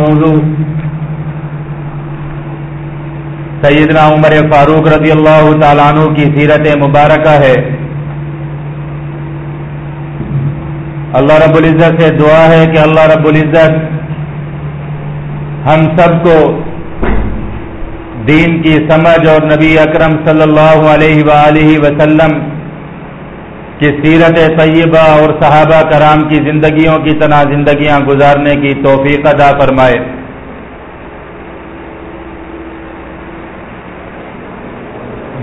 موضوع. سیدنا عمر فاروق رضی اللہ تعالیٰ عنہ کی سیرت مبارکہ ہے۔ اللہ رب العزت سے دعا ہے کہ اللہ رب العزت ہم سب کو دین کی سمجھ اور نبی اکرم صلی اللہ علیہ وآلہ وسلم کی سیرت طیبہ اور صحابہ کرام کی زندگیوں کی طرح زندگیاں گزارنے کی توفیق ادا فرمائے۔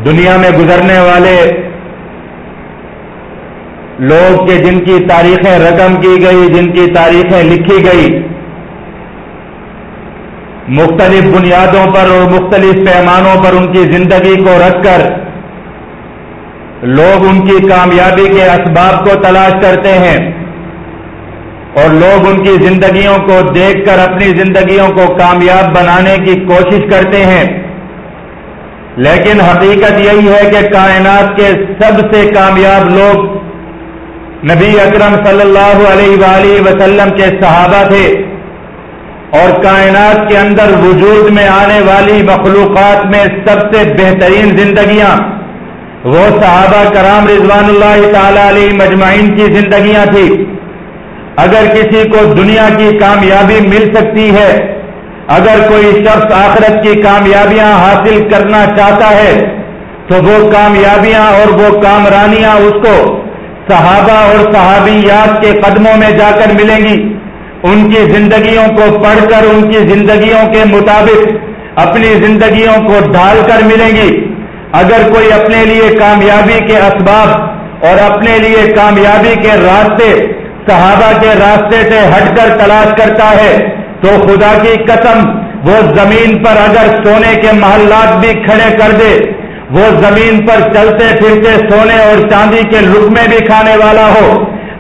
دنیا میں گزرنے والے لوگ کے جن کی تاریخیں رقم کی گئی، جن کی تاریخیں لکھی گئی، مختلف بنیادوں پر اور مختلف پیمانوں پر ان کی زندگی کو رکھ کر لوگ ان کی کامیابی کے اسباب کو تلاش کرتے ہیں اور لوگ ان کی زندگیوں کو دیکھ کر اپنی زندگیوں کو کامیاب بنانے کی کوشش کرتے ہیں۔ لیکن حقیقت یہی ہے کہ کائنات کے سب سے کامیاب لوگ نبی اکرم صلی اللہ علیہ وآلہ وسلم کے صحابہ تھے اور کائنات کے اندر وجود میں آنے والی مخلوقات میں سب سے بہترین زندگیاں وہ صحابہ کرام رضوان اللہ تعالی علیہ مجمعین کی زندگیاں تھی۔ اگر کسی کو دنیا کی کامیابی مل سکتی ہے، اگر کوئی شخص آخرت کی کامیابیاں حاصل کرنا چاہتا ہے، تو وہ کامیابیاں اور وہ کامرانیاں اس کو صحابہ اور صحابیات کے قدموں میں جا کر ملیں گی۔ ان کی زندگیوں کو پڑھ کر، ان کی زندگیوں کے مطابق اپنی زندگیوں کو ڈھال کر ملیں گی۔ اگر کوئی اپنے لیے کامیابی کے اسباب اور اپنے لیے کامیابی کے راستے صحابہ کے راستے سے ہٹ کر تلاش کرتا ہے، تو خدا کی قسم وہ زمین پر اگر سونے کے محلات بھی کھڑے کر دے، وہ زمین پر چلتے پھرتے سونے اور چاندی کے لکمے بھی کھانے والا ہو۔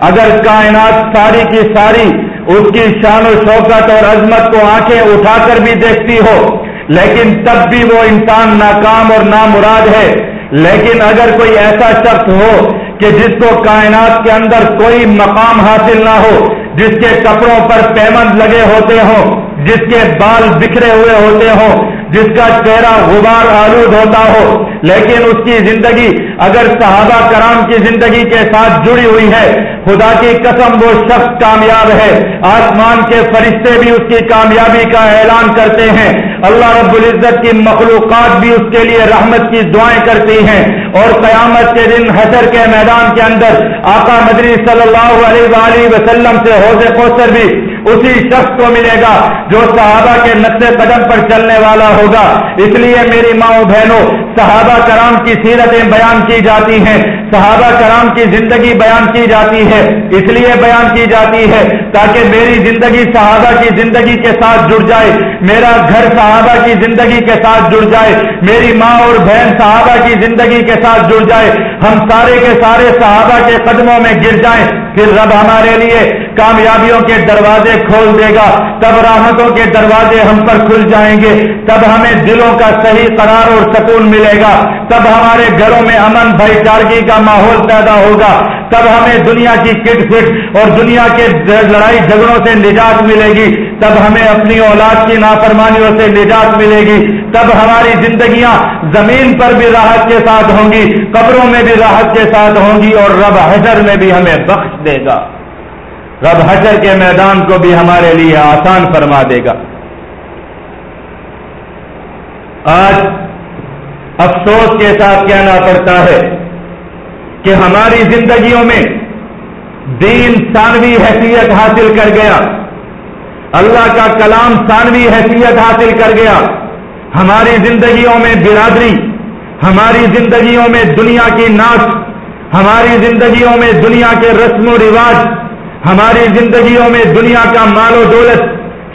اگر کائنات ساری کی ساری اس کی شان و شوکت اور عظمت کو آنکھیں اٹھا کر بھی دیکھتی ہو لیکن تب بھی وہ انسان ناکام اور نامراد ہے۔ لیکن اگر کوئی ایسا شخص ہو کہ جس کو کائنات کے اندر کوئی مقام حاصل نہ ہو، جس کے کپڑوں پر پیمند لگے ہوتے ہوں، جس کے بال بکھرے ہوئے ہوتے ہوں، جس کا چہرہ غبار آلود ہوتا ہو، لیکن اس کی زندگی اگر صحابہ کرام کی زندگی کے ساتھ جڑی ہوئی ہے، خدا کی قسم وہ شخص کامیاب ہے۔ آسمان کے فرشتے بھی اس کی کامیابی کا اعلان کرتے ہیں۔ اللہ رب العزت کی مخلوقات بھی اس کے لیے رحمت کی دعائیں کرتی ہیں۔ اور قیامت کے دن حشر کے میدان کے اندر آقا مدری صلی اللہ علیہ وآلہ وسلم سے حوض کوثر بھی اسی شخص کو ملے گا جو صحابہ کے نقطے قدم پر چلنے والا ہوگا۔ اس لیے میری ماں بہنوں، صحابہ کرام کی سیرتیں بیان کی جاتی ہیں، صحابہ کرام کی زندگی بیان کی جاتی ہے۔ اس لیے بیان کی جاتی ہے تاکہ میری زندگی صحابہ کی زندگی کے ساتھ جڑ جائے۔ میرا گھر صحابہ کی زندگی کے ساتھ جڑ جائے۔ میری ماں اور بہن صحابہ کی زندگی کے ساتھ جڑ جائے۔ ہم سارے کے سارے صحابہ کے قدموں میں گر جائیں۔ پھر رب ہمارے لیے کامیابیوں کے دروازے کھول دے گا، تب راحتوں کے دروازے ہم پر کھل جائیں گے، تب ہمیں دلوں کا صحیح قرار اور سکون ملے گا، تب ہمارے گھروں میں امن بھائی چارگی کا ماحول پیدا ہوگا، تب ہمیں دنیا کی کٹ فٹ اور دنیا کے لڑائی جھگڑوں سے نجات ملے گی، تب ہمیں اپنی اولاد کی نافرمانیوں سے نجات ملے گی، تب ہماری زندگیاں زمین پر بھی راحت کے ساتھ ہوں گی، قبروں میں بھی راحت کے ساتھ ہوں گی اور رب حضر میں بھی ہمیں بخش دے گا۔ رب حشر کے میدان کو بھی ہمارے لیے آسان فرما دے گا۔ آج افسوس کے ساتھ کہنا پڑتا ہے کہ ہماری زندگیوں میں دین ثانوی حیثیت حاصل کر گیا، اللہ کا کلام ثانوی حیثیت حاصل کر گیا، ہماری زندگیوں میں برادری، ہماری زندگیوں میں دنیا کی ناچ ہماری زندگیوں میں دنیا کے رسم و رواج ہماری زندگیوں میں دنیا کا مال و دولت،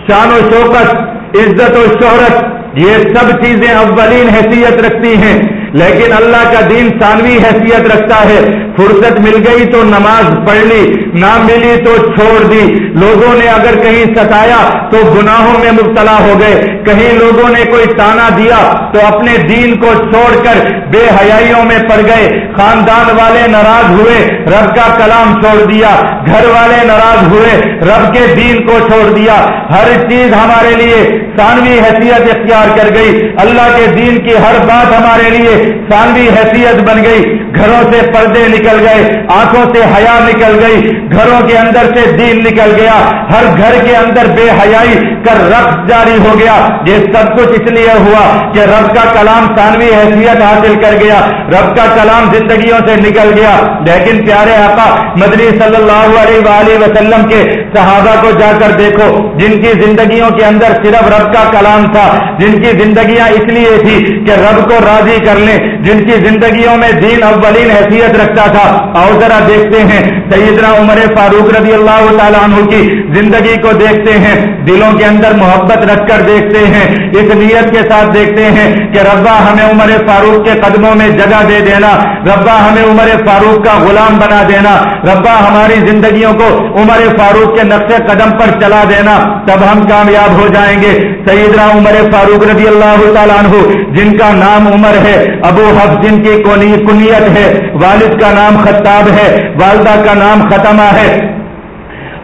شان و شوکت، عزت و شہرت، یہ سب چیزیں اولین حیثیت رکھتی ہیں۔ لیکن اللہ کا دین ثانوی حیثیت رکھتا ہے۔ فرصت مل گئی تو نماز پڑھ لی نہ ملی تو چھوڑ دی۔ لوگوں نے اگر کہیں ستایا تو گناہوں میں مبتلا ہو گئے۔ کہیں لوگوں نے کوئی تانا دیا تو اپنے دین کو چھوڑ کر بے حیائیوں میں پڑ گئے۔ خاندان والے ناراض ہوئے، رب کا کلام چھوڑ دیا۔ گھر والے ناراض ہوئے، رب کے دین کو چھوڑ دیا۔ ہر چیز ہمارے لیے ثانوی حیثیت اختیار کر گئی۔ اللہ کے دین کی ہر بات ہمارے لیے ثانوی حیثیت بن گئی، گھروں سے پردے نکل گئے، آنکھوں سے حیا نکل گئی، گھروں کے اندر سے دین نکل گیا۔ ہر گھر کے اندر بے حیائی کر رقص جاری ہو گیا، یہ سب کچھ اس لیے ہوا کہ رب کا کلام ثانوی حیثیت حاصل کر گیا، رب کا کلام زندگیوں سے نکل گیا۔ لیکن پیارے آقا مدنی صلی اللہ علیہ وآلہ وسلم کے صحابہ کو جا کر دیکھو، جن کی زندگیوں کے اندر صرف رب کا کلام تھا، جن کی زندگیاں اس لیے تھی کہ رب کو راضی کر لیں جن کی زندگیوں میں دین اولین حیثیت رکھتا تھا۔ اور ذرا دیکھتے ہیں۔ سیدنا عمر فاروق رضی اللہ تعالیٰ عنہ کی زندگی کو دیکھتے ہیں۔ دلوں کے اندر محبت رکھ کر دیکھتے ہیں۔ اس نیت کے ساتھ دیکھتے ہیں کہ ربا ہمیں عمر فاروق کے قدموں میں جگہ دے دینا۔ ربا ہمیں عمر فاروق کا غلام بنا دینا۔ ربا ہماری زندگیوں کو عمر فاروق کے نقش قدم پر چلا دینا۔ تب ہم کامیاب ہو جائیں گے۔ سیدنا عمر فاروق رضی اللہ تعالیٰ عنہ، جن کا نام عمر ہے ابو حفظ جن کی کنیت ہے، والد کا نام خطاب ہے، والدہ کا نام ختمہ ہے۔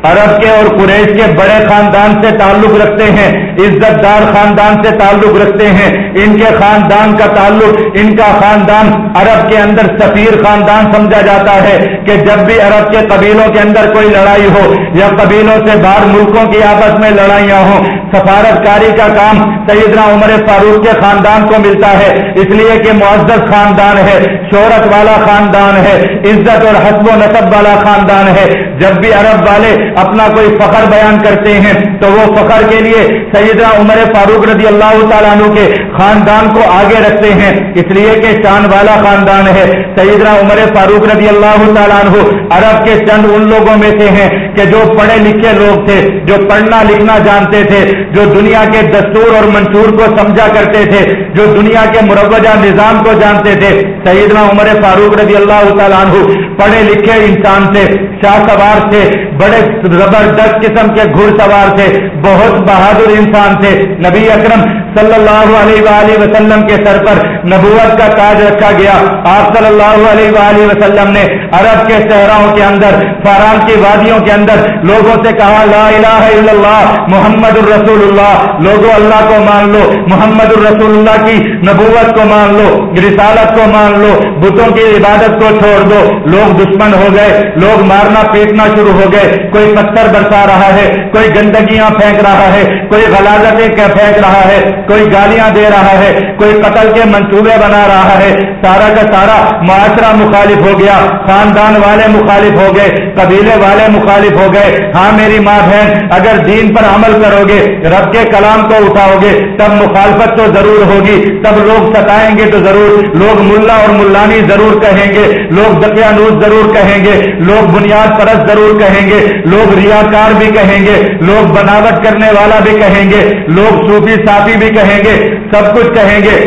عرب کے اور قریش کے بڑے خاندان سے تعلق رکھتے ہیں۔ عزت دار خاندان سے تعلق رکھتے ہیں۔ ان کے خاندان کا تعلق، ان کا خاندان عرب کے اندر سفیر خاندان سمجھا جاتا ہے کہ جب بھی عرب کے قبیلوں کے اندر کوئی لڑائی ہو یا قبیلوں سے باہر ملکوں کی آپس میں لڑائیاں ہوں سفارت کاری کا کام سیدنا عمر فاروق کے خاندان کو ملتا ہے۔ اس لیے کہ معزز خاندان ہے، شہرت والا خاندان ہے، عزت اور حسب و نصب والا خاندان ہے۔ جب بھی عرب والے اپنا کوئی فخر بیان کرتے ہیں تو وہ فخر کے لیے سیدنا عمر فاروق رضی اللہ تعالیٰ عنہ کے خاندان کو آگے رکھتے ہیں۔ اس لیے کہ چاند والا خاندان ہے۔ سیدنا عمر فاروق رضی اللہ تعالیٰ عنہ عرب کے چند ان لوگوں میں سے ہیں۔ کہ جو پڑھے لکھے لوگ تھے، جو پڑھنا لکھنا جانتے تھے، جو دنیا کے دستور اور منشور کو سمجھا کرتے تھے، جو دنیا کے مروجہ نظام کو جانتے تھے، سیدنا عمر فاروق رضی اللہ تعالیٰ عنہ پڑھے لکھے انسان سے شاہ سوار سے بڑے زبردست قسم کے گھڑ سوار تھے، بہت بہادر انسان تھے، نبی اکرم صلی اللہ علیہ وآلہ وسلم کے سر پر نبوت کا تاج رکھا گیا۔ آپ صلی اللہ علیہ وآلہ وسلم نے عرب کے صحراؤں کے اندر، فاران کی وادیوں کے اندر لوگوں سے کہا، لا الہ الا اللہ، محمد الرسول اللہ لوگوں، اللہ کو مان لو، محمد الرسول اللہ کی نبوت کو مان لو، رسالت کو مان لو، بتوں کی عبادت کو چھوڑ دو۔ لوگ دشمن ہو گئے، لوگ مارنا، پیٹنا شروع ہو گئے۔ کوئی پتھر برسا رہا ہے، کوئی گندگیاں پھینک رہا ہے کوئی غلازتیں پھینک رہا ہے، کوئی گالیاں دے رہا ہے، کوئی قتل کے منصوبے بنا رہا ہے۔ سارا کا سارا معاشرہ مخالف ہو گیا، خاندان والے مخالف ہو گئے، قبیلے والے مخالف ہو گئے۔ ہاں میری ماں بہن، اگر دین پر عمل کرو گے، رب کے کلام کو اٹھاؤ گے، تب مخالفت تو ضرور ہوگی، تب لوگ ستائیں گے تو ضرور۔ لوگ ملا اور ملانی ضرور کہیں گے، لوگ دقیانوس ضرور کہیں گے، لوگ بنیاد پرست ضرور کہیں گے، لوگ ریاکار بھی کہیں گے، لوگ بناوٹ کرنے والا بھی کہیں گے لوگ صوفی صافی بھی کہیں گے سب کچھ کہیں گے۔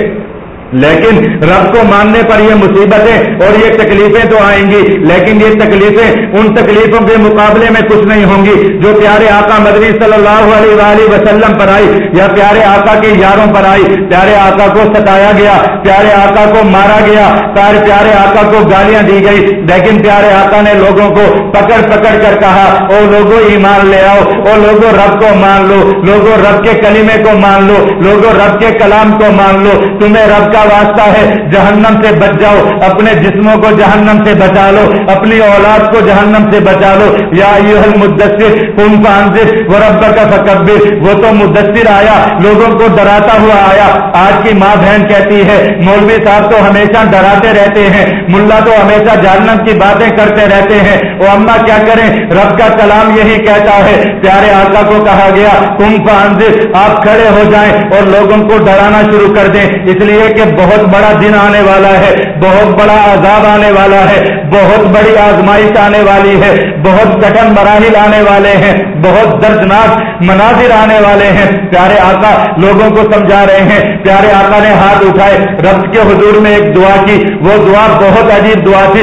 لیکن رب کو ماننے پر یہ مصیبتیں اور یہ تکلیفیں تو آئیں گی، لیکن یہ تکلیفیں ان تکلیفوں کے مقابلے میں کچھ نہیں ہوں گی جو پیارے آقا مدنی صلی اللہ علیہ وآلہ وسلم پر آئی یا پیارے آقا کے یاروں پر آئی۔ پیارے آقا کو ستایا گیا، پیارے آقا کو مارا گیا پیارے پیارے آقا کو گالیاں دی گئی۔ لیکن پیارے آقا نے لوگوں کو پکڑ پکڑ کر کہا، او لوگوں ایمان لے آؤ، او لوگوں رب کو مان لو لوگوں رب کے کلمے کو مان لو لوگوں رب کے کلام کو مان لو۔ تمہیں رب کا واسطہ ہے، جہنم سے بچ جاؤ، اپنے جسموں کو جہنم سے بچا لو، اپنی اولاد کو جہنم سے بچا لو۔ یا مدثر کم پانزر وہ رب کا فکبر۔ وہ تو مدثر آیا، لوگوں کو ڈراتا ہوا آیا۔ آج کی ماں بہن کہتی ہے، مولوی صاحب تو ہمیشہ ڈراتے رہتے ہیں، ملا تو ہمیشہ جہنم کی باتیں کرتے رہتے ہیں۔ وہ اما کیا کریں؟ رب کا کلام یہی کہتا ہے۔ پیارے آقا کو کہا گیا کم پانزر آپ کھڑے ہو جائیں اور لوگوں کو ڈرانا شروع کر دیں۔ اس لیے کہ بہت بڑا دن آنے والا ہے، بہت بڑا عذاب آنے والا ہے، بہت بڑی آزمائش آنے والی ہے، بہت کٹن مراحل آنے والے ہیں، بہت دردناک مناظر آنے والے ہیں۔ پیارے آقا، لوگوں کو سمجھا رہے ہیں۔ پیارے آقا نے ہاتھ اٹھائے، رب کے حضور میں ایک دعا کی۔ وہ دعا بہت عجیب دعا تھی۔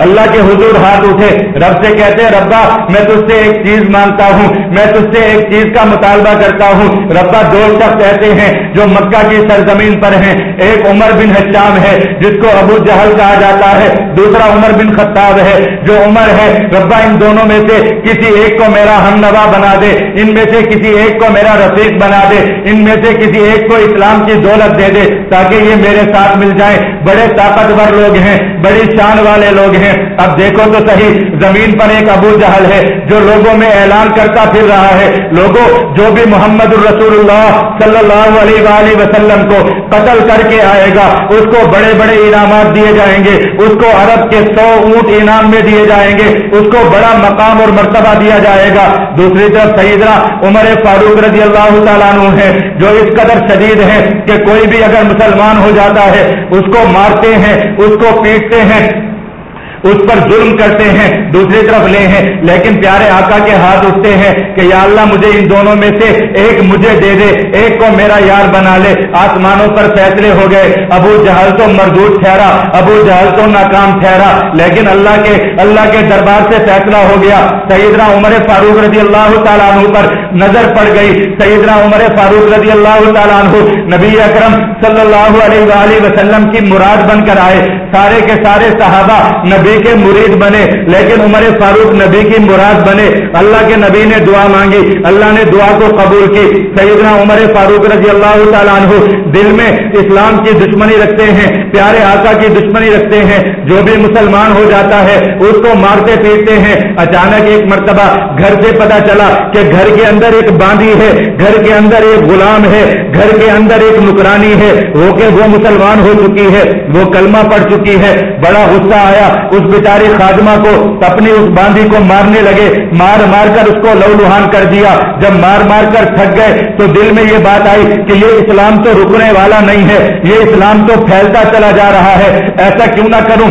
اللہ کے حضور ہاتھ اٹھے، رب سے کہتے ہیں ربا، میں تجھ سے ایک چیز مانگتا ہوں، میں تجھ سے ایک چیز کا مطالبہ کرتا ہوں۔ ربا، دو شخص ایسے ہیں جو مکہ کی سرزمین پر ہیں۔ ایک عمر بن حشام ہے، جس کو ابو جہل کہا جاتا ہے۔ دوسرا عمر بن خطاب ہے، جو عمر ہے۔ ربا، ان دونوں میں سے کسی ایک کو میرا ہم نوا بنا دے۔ ان میں سے کسی ایک کو میرا رفیق بنا دے۔ ان میں سے کسی ایک کو اسلام کی دولت دے دے، تاکہ یہ میرے ساتھ مل جائیں۔ بڑے طاقتور لوگ ہیں، بڑی شان والے لوگ ہیں۔ اب دیکھو تو صحیح، زمین پر ایک ابو جہل ہے جو لوگوں میں اعلان کرتا پھر رہا ہے۔ لوگوں، جو بھی محمد الرسول اللہ صلی اللہ علیہ وآلہ وسلم کو قتل کر کے آئے گا، اس کو بڑے بڑے انعامات دیے جائیں گے۔ اس کو عرب کے سو اونٹ انعام میں دیے جائیں گے۔ اس کو بڑا مقام اور مرتبہ دیا جائے گا۔ دوسری طرف سیدنا عمر فاروق رضی اللہ تعالیٰ عنہ ہے جو اس قدر شدید ہے کہ کوئی بھی اگر مسلمان ہو جاتا ہے، اس کو مارتے ہیں، اس کو پیٹتے ہیں۔ اس پر ظلم کرتے ہیں، دوسری طرف لے ہیں۔ لیکن پیارے آقا کے ہاتھ اٹھتے ہیں کہ یا اللہ مجھے ان دونوں میں سے ایک مجھے دے دے، ایک کو میرا یار بنا لے۔ آسمانوں پر فیصلے ہو گئے۔ ابو جہل تو مردود ٹھہرا، ابو جہل تو ناکام ٹھہرا۔ لیکن اللہ کے اللہ کے دربار سے فیصلہ ہو گیا۔ سیدنا عمر فاروق رضی اللہ تعالیٰ عنہ پر نظر پڑ گئی۔ سیدنا عمر فاروق رضی اللہ تعالیٰ عنہ نبی اکرم صلی اللہ علیہ وآلہ وسلم کی مراد بن کر آئے۔ سارے کے سارے صحابہ نبی نبی کے مرید بنے، لیکن عمر فاروق نبی کی مراد بنے۔ اللہ کے نبی نے دعا مانگی، اللہ نے دعا کو قبول کی۔ سیدنا عمر فاروق رضی اللہ تعالیٰ عنہ دل میں اسلام کی دشمنی رکھتے ہیں، پیارے آقا کی دشمنی رکھتے ہیں۔ جو بھی مسلمان ہو جاتا ہے، اس کو مارتے پیٹتے ہیں۔ اچانک ایک مرتبہ گھر سے پتا چلا کہ گھر کے اندر ایک باندھی ہے، گھر کے اندر ایک غلام ہے، گھر کے اندر ایک نکرانی ہے۔ وہ کہ وہ مسلمان ہو چکی ہے، وہ کلمہ پڑ چکی ہے۔ بڑا غصہ آیا اس بیچاری خادمہ کو اپنی اس باندھی کو مارنے لگے، مار مار کر اس کو لو لوہان کر دیا۔ جب مار مار کر تھک گئے تو دل میں یہ بات آئی کہ یہ اسلام تو رکنے والا نہیں ہے، یہ اسلام تو پھیلتا چلا جا رہا ہے۔ ایسا کیوں نہ کروں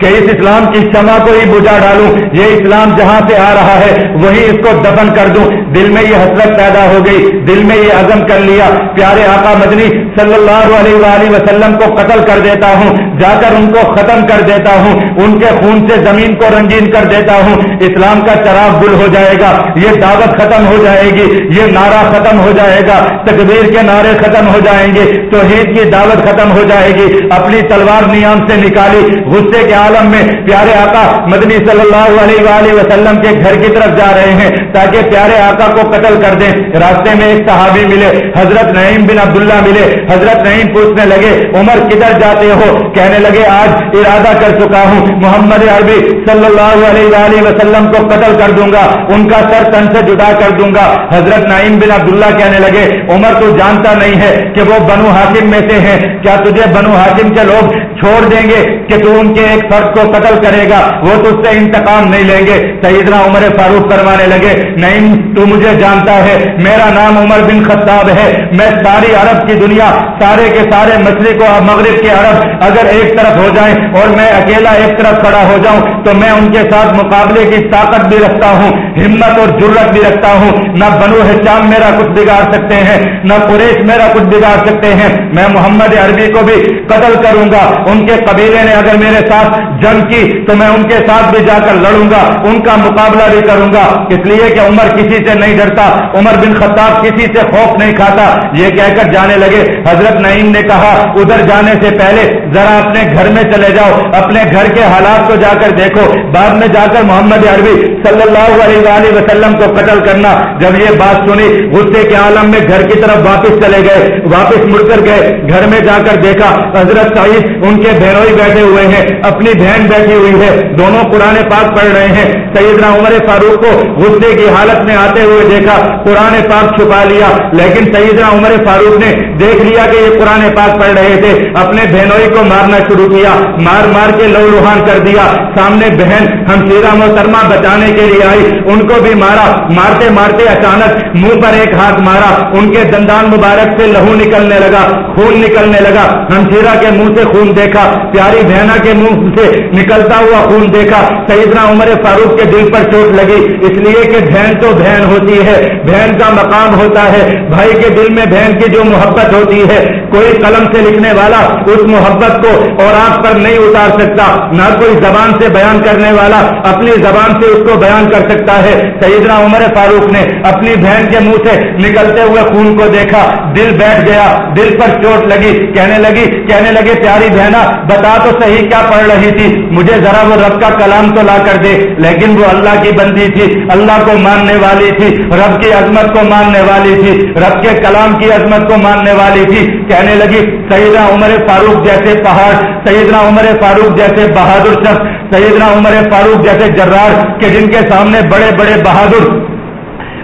کہ اس اسلام کی شمع کو ہی بجا ڈالوں۔ یہ اسلام جہاں سے آ رہا ہے وہی اس کو دفن کر دوں۔ دل میں یہ حسرت پیدا ہو گئی، دل میں یہ عزم کر لیا۔ پیارے آقا مدنی صلی اللہ علیہ وآلہ وسلم کو قتل کر دیتا ہوں۔ جا کر ان کو ختم کر دیتا ہوں، ان کے خون سے زمین کو رنگین کر دیتا ہوں۔ اسلام کا چراغ گل ہو جائے گا، یہ دعوت ختم ہو جائے گی، یہ نعرہ ختم ہو جائے گا تقبیر کے نعرے ختم ہو جائیں گے، توحید کی دعوت ختم ہو جائے گی۔ اپنی تلوار نیام سے نکالی، غصے کے عالم میں پیارے آقا مدنی صلی اللہ علیہ وآلہ وسلم کے گھر کی طرف جا رہے ہیں، تاکہ پیارے آقا کو قتل کر دیں۔ راستے میں ایک صحابی ملے، حضرت نعیم بن عبداللہ ملے، حضرت نعیم پوچھنے لگے، عمر کدھر جاتے ہو؟ کہنے لگے، آج ارادہ کر چکا ہوں، محمد عربی صلی اللہ علیہ وآلہ وسلم کو قتل کر دوں گا، ان کا سر تن سے جدا کر دوں گا۔ حضرت نعیم بن عبداللہ کہنے لگے، عمر تو جانتا نہیں ہے کہ وہ بنو حاکم میں سے ہیں، کیا تجھے بنو حاکم کے لوگ چھوڑ دیں گے کہ تو ان کے ایک فرد کو قتل کرے گا؟ وہ تو سے انتقام نہیں لیں گے۔ سیدنا عمر فاروق کروانے لگے نہیں تو مجھے جانتا ہے، میرا نام عمر بن خطاب ہے، میں ساری عرب کی دنیا، سارے کے سارے مشرق اور مغرب کے عرب، اگر ایک طرف ہو جائیں اور میں اکیلا ایک طرف کھڑا ہو جاؤں، تو میں ان کے ساتھ مقابلے کی طاقت بھی رکھتا ہوں، ہمت اور جرت بھی رکھتا ہوں۔ نہ بنو حشام میرا کچھ بگاڑ سکتے ہیں، نہ قریش میرا کچھ بگاڑ سکتے ہیں۔ میں محمد عربی کو بھی قتل کروں گا۔ ان کے قبیلے نے اگر میرے ساتھ جنگ کی، تو میں ان کے ساتھ بھی جا کر لڑوں گا۔ ان کا مقابلہ بھی کروں گا۔ اس لیے کہ عمر کسی سے نہیں ڈرتا، عمر بن خطاب کسی سے خوف نہیں کھاتا۔ یہ کہہ کر جانے لگے، حضرت نعیم نے کہا، ادھر جانے سے پہلے ذرا اپنے گھر میں چلے جاؤ، اپنے گھر کے حالات کو جا کر دیکھو۔ بعد میں جا کر محمد عربی صلی اللہ علیہ وسلم کو قتل کرنا، جب یہ بات سنی، غصے کے عالم میں گھر کی طرف واپس چلے گئے، واپس مڑ کر گئے، گھر میں جا کر دیکھا، حضرت سعید ان کے بہنوئی بیٹھے ہوئے ہیں، اپنی بہن بیٹھی ہوئی ہے، دونوں قرآن پاک پڑھ رہے ہیں۔ سیدنا عمر فاروق کو غصے کی حالت میں آتے ہوئے دیکھا، قرآن پاک چھپا لیا۔ لیکن سیدنا عمر فاروق نے دیکھ لیا کہ یہ قرآن پاک پڑھ رہے تھے۔ اپنے بہنوئی کو مارنا شروع کیا، مار مار کے لو لوہان کر دیا۔ سامنے بہن ہم شیرا محترمہ بچانے کے لیے آئی، ان کو بھی مارا۔ مارتے مارتے اچانک منہ پر ایک ہاتھ مارا۔ ان کے دندان مبارک سے لہو نکلنے لگا، خون نکلنے لگا۔ ہمشیرہ کے منہ سے خون دیکھا، پیاری بہنا کے منہ سے نکلتا ہوا خون دیکھا۔ سیدنا عمر فاروق کے دل پر چوٹ لگی۔ اس لیے کہ بہن تو بہن ہوتی ہے، بہن کا مقام ہوتا ہے۔ بھائی کے دل میں بہن کی جو محبت ہوتی ہے، کوئی قلم سے لکھنے والا اس محبت کو اور آپ پر نہیں اتار سکتا۔ نہ کوئی زبان سے بیان کرنے والا اپنی زبان سے اس کو بیان کر سکتا ہے۔ سیدنا عمر فاروق نے اپنی بہن کے منہ سے نکلتے ہوئے خون کو دیکھا۔ دل بیٹھ گیا، دل پر چوٹ لگی۔ کہنے لگی، کہنے لگے پیاری بہنا بتا تو صحیح کیا پڑھ رہی تھی۔ مجھے ذرا وہ رب کا کلام تو لا کر دے۔ لیکن وہ اللہ کی بندی تھی، اللہ کو ماننے والی تھی، رب کی عظمت کو ماننے والی تھی، رب کے کلام کی عظمت کو ماننے والی تھی۔ کہنے لگی، سیدنا عمر فاروق جیسے پہاڑ، سیدنا عمر فاروق جیسے بہادر شخص سیدنا عمر فاروق جیسے جرار کہ جن کے سامنے بڑے بڑے بہادر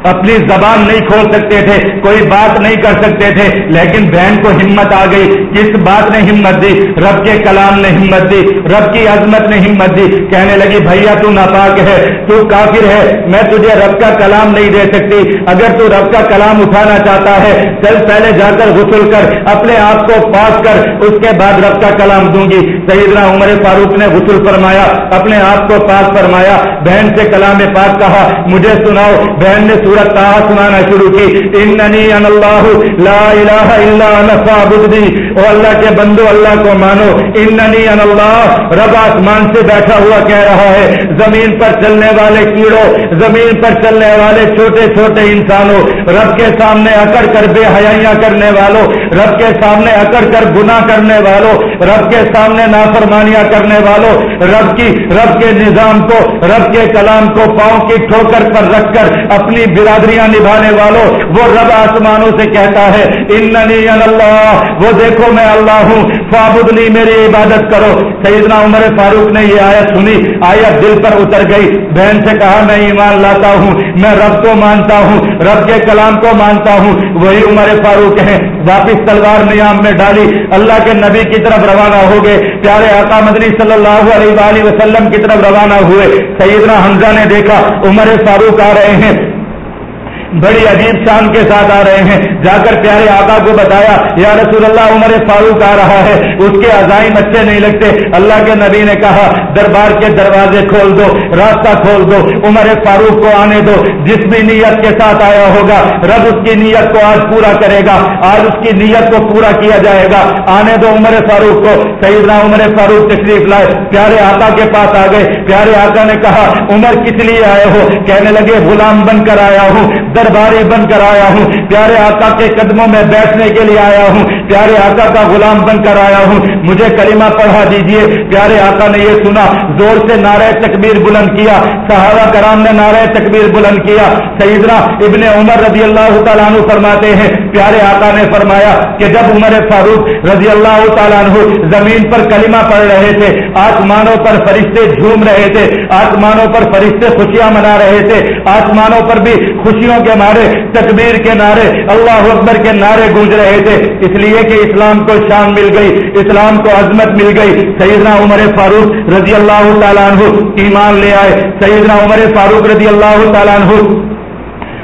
اپنی زبان نہیں کھول سکتے تھے، کوئی بات نہیں کر سکتے تھے، لیکن بہن کو ہمت آ گئی۔ کس بات نے ہمت دی؟ رب کے کلام نے ہمت دی، رب کی عظمت نے ہمت دی۔ کہنے لگی، بھیا، تو ناپاک ہے، تو کافر ہے، میں تجھے رب کا کلام نہیں دے سکتی۔ اگر تو رب کا کلام اٹھانا چاہتا ہے، چل پہلے جا کر غسل کر، اپنے آپ کو پاس کر، اس کے بعد رب کا کلام دوں گی۔ سیدنا عمر فاروق نے غسل فرمایا، اپنے آپ کو پاس فرمایا۔ بہن سے کلام پاک کہا، مجھے سناؤ، بہن نے سورت کہا سنانا شروع کی، اننی ان اللہ، لا الہ الا انا فعبدنی او اللہ کے بندو، اللہ کو مانو، اننی ان اللہ. رب آسمان سے بیٹھا ہوا کہہ رہا ہے، زمین پر چلنے والے کیڑوں، زمین پر چلنے والے چھوٹے چھوٹے انسانوں، رب کے سامنے اکڑ کر بے حیاں کرنے والوں، رب کے سامنے اکڑ کر گناہ کرنے والوں، رب کے سامنے نافرمانیاں کرنے والوں، رب کی، رب کے نظام کو، رب کے کلام کو پاؤں کی ٹھوکر پر رکھ کر اپنی برادریاں نبھانے والوں، وہ رب آسمانوں سے کہتا ہے، اننی اللہ، وہ دیکھو میں اللہ ہوں فابدنی میری عبادت کرو۔ سیدنا عمر فاروق نے یہ آیت سنی، آیت دل پر اتر گئی۔ بہن سے کہا، میں ایمان لاتا ہوں، میں رب کو مانتا ہوں، رب کے کلام کو مانتا ہوں۔ وہی عمر فاروق ہیں۔ واپس تلوار نیام میں ڈالی۔ اللہ کے نبی کی طرف روانہ ہو گئے۔ پیارے آقا مدنی صلی اللہ علیہ وآلہ وسلم کی طرف روانہ ہوئے۔ سیدنا حمزہ نے دیکھا، عمر فاروق آ رہے ہیں۔ بڑی عجیب شان کے ساتھ آ رہے ہیں۔ جا کر پیارے آقا کو بتایا، یا رسول اللہ، عمر فاروق آ رہا ہے۔ اس کے عزائم اچھے نہیں لگتے۔ اللہ کے نبی نے کہا، دربار کے دروازے کھول دو، راستہ کھول دو، عمر فاروق کو آنے دو۔ جس بھی نیت کے ساتھ آیا ہوگا، رب اس کی نیت کو آج پورا کرے گا۔ آج اس کی نیت کو پورا کیا جائے گا۔ آنے دو عمر فاروق کو۔ سیدنا عمر فاروق تشریف لائے۔ پیارے آقا کے پاس آ گئے۔ پیارے آقا نے کہا، عمر کس لیے آئے ہو؟ کہنے لگے، غلام بن کر آیا ہوں۔ درباری بن کر آیا ہوں۔ پیارے آقا کے قدموں میں بیٹھنے کے لیے آیا ہوں۔ پیارے آقا کا غلام بن کر آیا ہوں۔ مجھے کلمہ پڑھا دیجیے۔ پیارے آقا نے یہ سنا۔ زور سے نعرہ تکبیر بلند کیا۔ صحابہ کرام نے نعرہ تکبیر بلند کیا۔ سیدنا ابن عمر رضی اللہ تعالیٰ عنہ فرماتے ہیں پیارے آقا نے فرمایا کہ جب عمر فاروق رضی اللہ تعالیٰ عنہ زمین پر کلمہ پڑھ رہے تھے، آسمانوں پر فرشتے جھوم رہے تھے، آسمانوں پر فرشتے خوشیاں منا رہے تھے، آسمانوں پر بھی خوشیوں کے نعرے تکبیر کے نعرے، اللہ اکبر کے نعرے گونج رہے تھے۔ اس لیے کہ اسلام کو شان مل گئی، اسلام کو عظمت مل گئی۔ سیدنا عمر فاروق رضی اللہ تعالیٰ عنہ ایمان لے آئے۔ سیدنا عمر فاروق رضی اللہ تعالیٰ عنہ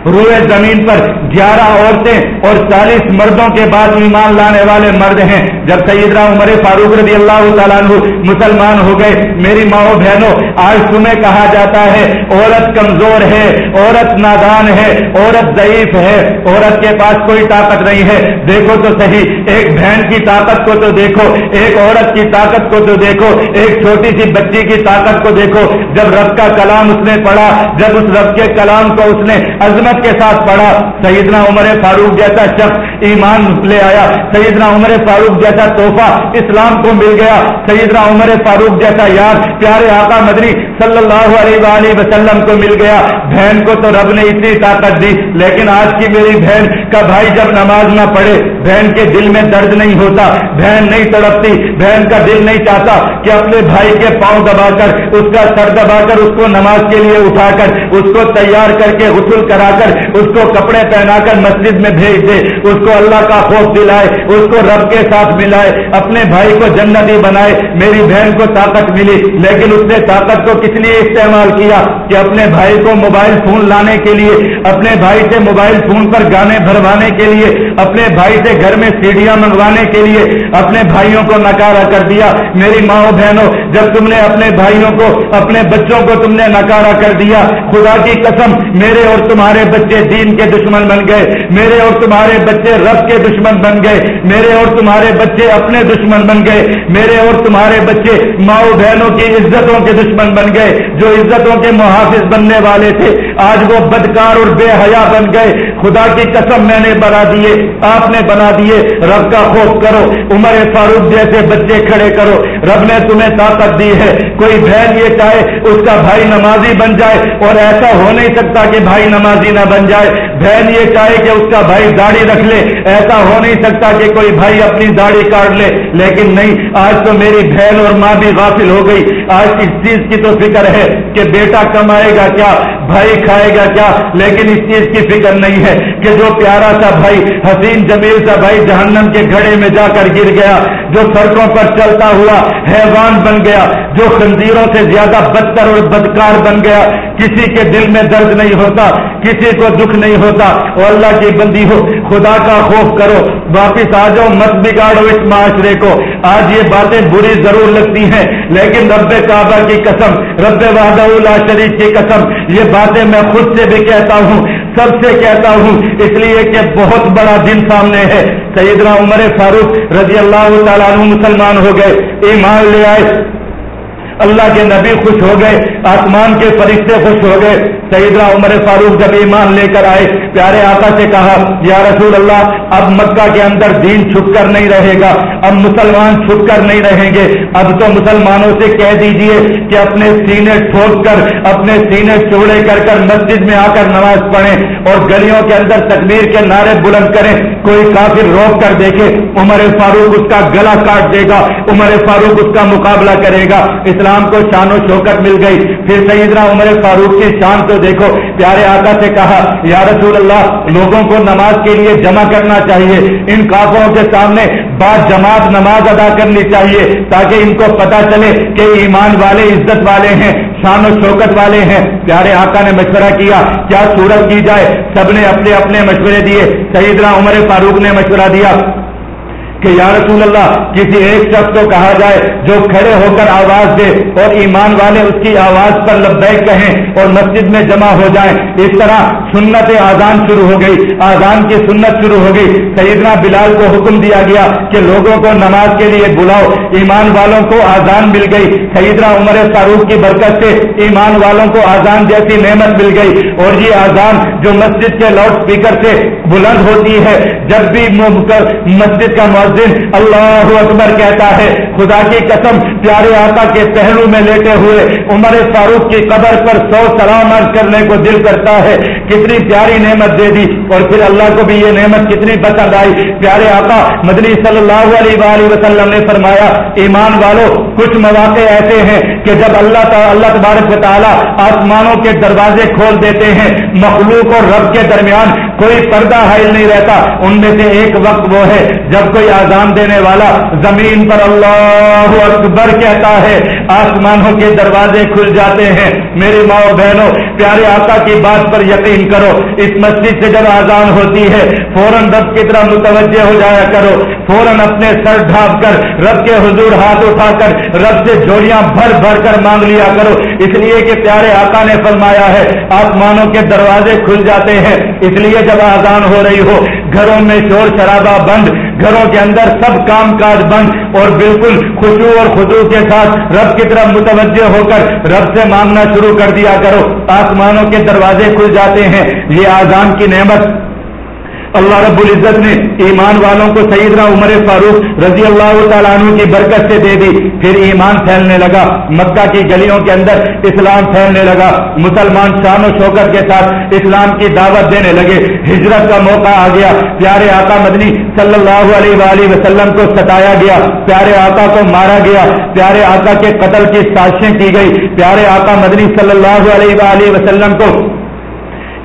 روئے زمین پر گیارہ عورتیں اور چالیس مردوں کے بعد ایمان لانے والے مرد ہیں۔ جب سیدنا عمر فاروق رضی اللہ تعالیٰ عنہ مسلمان ہو گئے، میری ماؤں بہنوں، آج تمہیں کہا جاتا ہے، عورت کمزور ہے، عورت نادان ہے، عورت ضعیف ہے، عورت کے پاس کوئی طاقت نہیں ہے۔ دیکھو تو صحیح، ایک بہن کی طاقت کو تو دیکھو، ایک عورت کی طاقت کو تو دیکھو، ایک چھوٹی سی بچی کی طاقت کو دیکھو۔ جب رب کا کلام اس نے پڑھا، جب اس رب کے کلام کو اس نے عظمت کے ساتھ پڑھا، سیدنا عمر فاروق جیسا شخص ایمان لے آیا، سیدنا عمر فاروق جیسا تحفہ اسلام کو مل گیا، سیدنا عمر فاروق جیسا یار، پیارے آقا مدنی صلی اللہ علیہ وآلہ وسلم کو مل گیا۔ بہن کو تو رب نے اتنی طاقت دی، لیکن آج کی میری بہن کا بھائی جب نماز نہ پڑھے بہن کے دل میں درد نہیں ہوتا، بہن نہیں تڑپتی، بہن کا دل نہیں چاہتا کہ اپنے بھائی کے پاؤں دبا کر، اس کا سر دبا کر، اس کو نماز کے لیے اٹھا کر، اس کو تیار کر کے غسل کرا کر، اس کو کپڑے پہنا کر مسجد میں بھیج دے، اس کو اللہ کا خوف دلائے، اس کو رب کے ساتھ ملائے، اپنے بھائی کو جنتی بنائے، میری بہن کو طاقت ملی، لیکن اس نے طاقت کو کس لیے استعمال کیا؟ کہ اپنے بھائی کو موبائل فون لانے کے لیے، اپنے بھائی سے موبائل فون پر گانے بھروانے کے لیے، اپنے بھائی سے گھر میں سیڑھیاں منگوانے کے لیے اپنے بھائیوں کو نکارا کر دیا، میری ماں بہنوں، جب تم نے اپنے بھائیوں کو، اپنے بچوں کو تم نے نکارا کر دیا، خدا کی قسم میرے اور تمہارے بچے دین کے دشمن بن گئے، میرے اور تمہارے بچے رب کے دشمن بن گئے، میرے اور تمہارے بچے اپنے دشمن بن گئے، میرے اور تمہارے بچے ماؤ بہنوں کی عزتوں کے دشمن بن گئے، جو عزتوں کے محافظ بننے والے تھے، آج وہ بدکار اور بے حیا بن گئے، خدا کی قسم میں نے بنا دیے، آپ نے بنا دیے، رب کا خوف کرو، عمر فاروق جیسے بچے کھڑے کرو۔ رب نے تمہیں طاقت دی ہے، کوئی بہن یہ چاہے، اس کا بھائی نمازی بن جائے۔ اور ایسا ہو نہیں سکتا کہ بھائی نمازی نہ بن جائے۔ بہن یہ چاہے کہ اس کا بھائی داڑھی رکھ لے۔ ایسا ہو نہیں سکتا کہ کوئی بھائی اپنی داڑھی کاٹ لے۔ لیکن نہیں، آج تو میری بہن اور ماں بھی غافل ہو گئی۔ آج اس چیز کی تو فکر ہے کہ بیٹا کمائے گا کیا، بھائی کھائے گا کیا؟ لیکن اس چیز کی فکر نہیں ہے کہ جو پیارا سا بھائی حسین جمیل سا بھائی جہنم کے گھڑے میں جا کر گر گیا، جو سڑکوں پر چلتا ہوا حیوان بن گیا، جو خنزیروں سے زیادہ بدتر اور بدکار بن گیا، کسی کے دل میں درد نہیں ہوتا، کسی کو دکھ نہیں ہوتا۔ اور اللہ کی بندی ہو، خدا کا خوف کرو، واپس آ جاؤ، مت بگاڑو اس معاشرے کو۔ آج یہ باتیں بری ضرور لگتی ہیں، لیکن رب کعبہ کی قسم، رب وحدہ اللہ شریف کی قسم، یہ باتیں میں خود سے بھی کہتا ہوں۔ سب سے کہتا ہوں، اس لیے کہ بہت بڑا دن سامنے ہے۔ سیدنا عمر فاروق رضی اللہ تعالیٰ عنہ مسلمان ہو گئے، ایمان لے آئے۔ اللہ کے نبی خوش ہو گئے، آسمان کے فرشتے خوش ہو گئے۔ سیدنا عمر فاروق جب ایمان لے کر آئے، پیارے آقا سے کہا، یا رسول اللہ، اب مکہ کے اندر دین چھپ کر نہیں رہے گا، اب مسلمان چھپ کر نہیں رہیں گے۔ اب تو مسلمانوں سے کہہ دیجیے کہ اپنے سینے ٹھوک کر، اپنے سینے چوڑے کر کر مسجد میں آ کر نماز پڑھیں اور گلیوں کے اندر تکبیر کے نعرے بلند کریں۔ کوئی کافر روک کر دیکھے، عمر فاروق اس کا گلا کاٹ دے گا، عمر فاروق اس کا مقابلہ کرے گا۔ اسلام کو شان و شوکت مل گئی۔ پھر سیدنا عمر فاروق کی شان تو دیکھو۔ پیارے آقا سے کہا، یا رسول اللہ، لوگوں کو نماز کے لیے جمع کرنا چاہیے۔ ان کافروں کے سامنے بعد جماعت نماز ادا کرنی چاہیے، تاکہ ان کو پتا چلے کہ ایمان والے، عزت والے ہیں، شان و شوکت والے ہیں۔ پیارے آقا نے مشورہ کیا کیا صورت کی جائے؟ سب نے اپنے اپنے مشورے دیے۔ سیدنا عمر فاروق نے مشورہ دیا۔ کہ یا رسول اللہ، کسی ایک شخص کو کہا جائے جو کھڑے ہو کر آواز دے اور ایمان والے اس کی آواز پر لبیک کہیں اور مسجد میں جمع ہو جائیں۔ اس طرح سنت آزان شروع ہو گئی۔ آزان کی سنت شروع ہو گئی۔ سیدنا بلال کو حکم دیا گیا کہ لوگوں کو نماز کے لیے بلاؤ۔ ایمان والوں کو آزان مل گئی۔ سیدنا عمر فاروق کی برکت سے ایمان والوں کو آزان جیسی نعمت مل گئی۔ اور یہ آزان جو مسجد کے لاؤڈ اسپیکر سے بلند ہوتی ہے، جب بھی مسجد کا مؤذن اللہ اکبر کہتا ہے، خدا کی قسم پیارے آقا کے پہلو میں لیٹے ہوئے عمر فاروق کی قبر پر سو سلام کرنے کو دل کرتا ہے۔ کتنی پیاری نعمت دے دی۔ اور پھر اللہ کو بھی یہ نعمت کتنی پسند آئی؟ پیارے آقا، مدنی صلی اللہ علیہ وآلہ وسلم نے فرمایا، ایمان والو، کچھ مواقع ایسے ہیں کہ جب اللہ تعالی اللہ تبارک و تعالیٰ آسمانوں کے دروازے کھول دیتے ہیں، مخلوق اور رب کے درمیان کوئی پردہ حائل نہیں رہتا۔ ان میں سے ایک وقت وہ ہے جب کوئی آزان دینے والا زمین پر اللہ اکبر کہتا ہے، آسمانوں کے دروازے کھل جاتے ہیں۔ میری ماں بہنوں، پیارے آقا کی بات پر یقین کرو، اس مسجد سے جب آزان ہوتی ہے۔ فوراً رب کی طرح متوجہ ہو جایا کرو۔ فوراً اپنے سر ڈھانپ کر، رب کے حضور ہاتھ اٹھا کر، رب سے جوڑیاں بھر بھر کر مانگ لیا کرو۔ اس لیے کہ پیارے آقا نے فرمایا ہے آسمانوں کے دروازے کھل جاتے ہیں۔ اس لیے جب آزان ہو رہی ہو، گھروں میں شور شرابہ بند گھروں کے اندر سب کام کاج بند اور بالکل خوشو اور خدو کے ساتھ رب کی طرف متوجہ ہو کر رب سے مانگنا شروع کر دیا کرو۔ آسمانوں کے دروازے کھل جاتے ہیں۔ یہ آزان کی نعمت اللہ رب العزت نے ایمان والوں کو سیدنا عمر فاروق رضی اللہ تعالیٰ عنہ کی برکت سے دے دی، پھر ایمان پھیلنے لگا۔ مکہ کی گلیوں کے اندر اسلام پھیلنے لگا۔ مسلمان شان و شوکت کے ساتھ اسلام کی دعوت دینے لگے۔ ہجرت کا موقع آ گیا۔ پیارے آقا مدنی صلی اللہ علیہ وآلہ وسلم کو ستایا گیا۔ پیارے آقا کو مارا گیا۔ پیارے آقا کے قتل کی سازشیں کی گئی۔ پیارے آقا مدنی صلی اللہ علیہ وآلہ وسلم کو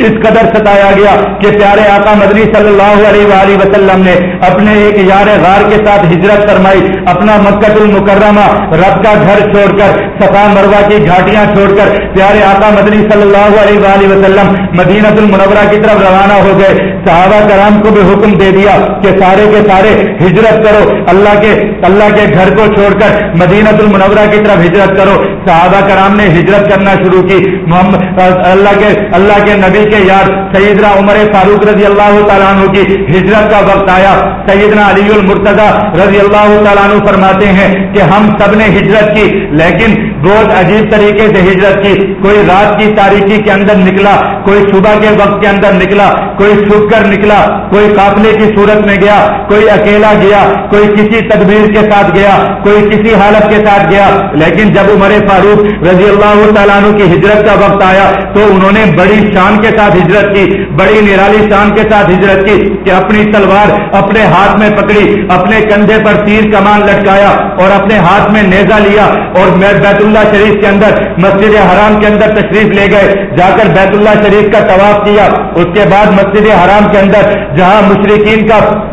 اس قدر ستایا گیا کہ پیارے آقا مدنی صلی اللہ علیہ وآلہ وسلم نے اپنے ایک یار غار کے ساتھ ہجرت فرمائی، اپنا مکت المکرمہ، رب کا گھر چھوڑ کر، صفا مروا کی گھاٹیاں چھوڑ کر، پیارے آقا مدنی صلی اللہ علیہ وآلہ وسلم مدینت المنورہ کی طرف روانہ ہو گئے۔ صحابہ کرام کو بھی حکم دے دیا کہ سارے کے سارے ہجرت کرو، اللہ کے اللہ کے گھر کو چھوڑ کر مدینت المنورہ کی طرف ہجرت کرو۔ صحابہ کرام نے ہجرت کرنا شروع کی۔ محمد، اللہ کے اللہ کے نبی کے یار سیدنا عمر فاروق رضی اللہ تعالیٰ عنہ کی ہجرت کا وقت آیا۔ سیدنا علی المرتضی رضی اللہ تعالیٰ عنہ فرماتے ہیں کہ ہم سب نے ہجرت کی، لیکن بہت عجیب طریقے سے ہجرت کی۔ کوئی رات کی تاریخی کے اندر نکلا، کوئی صبح کے وقت کے اندر نکلا، کوئی چھپ کر نکلا، کوئی قافلے کی صورت میں گیا، کوئی اکیلا گیا، کوئی کسی تدبیر کے ساتھ گیا، کوئی کسی حالت کے ساتھ گیا۔ لیکن جب عمر فاروق رضی اللہ تعالیٰ عنہ کی ہجرت کا وقت آیا، تو انہوں نے بڑی شان کے ساتھ ہجرت کی، بڑی نرالی شان کے ساتھ ہجرت کی کہ اپنی تلوار اپنے ہاتھ میں پکڑی، اپنے کندھے پر تیر کمان لٹکایا اور اپنے ہاتھ میں نیزا لیا اور بیت اللہ شریف کے اندر، مسجد حرام کے اندر تشریف لے گئے۔ جا کر بیت اللہ شریف کا طواف کیا۔ اس کے بعد مسجد حرام کے اندر، جہاں مشرقین کا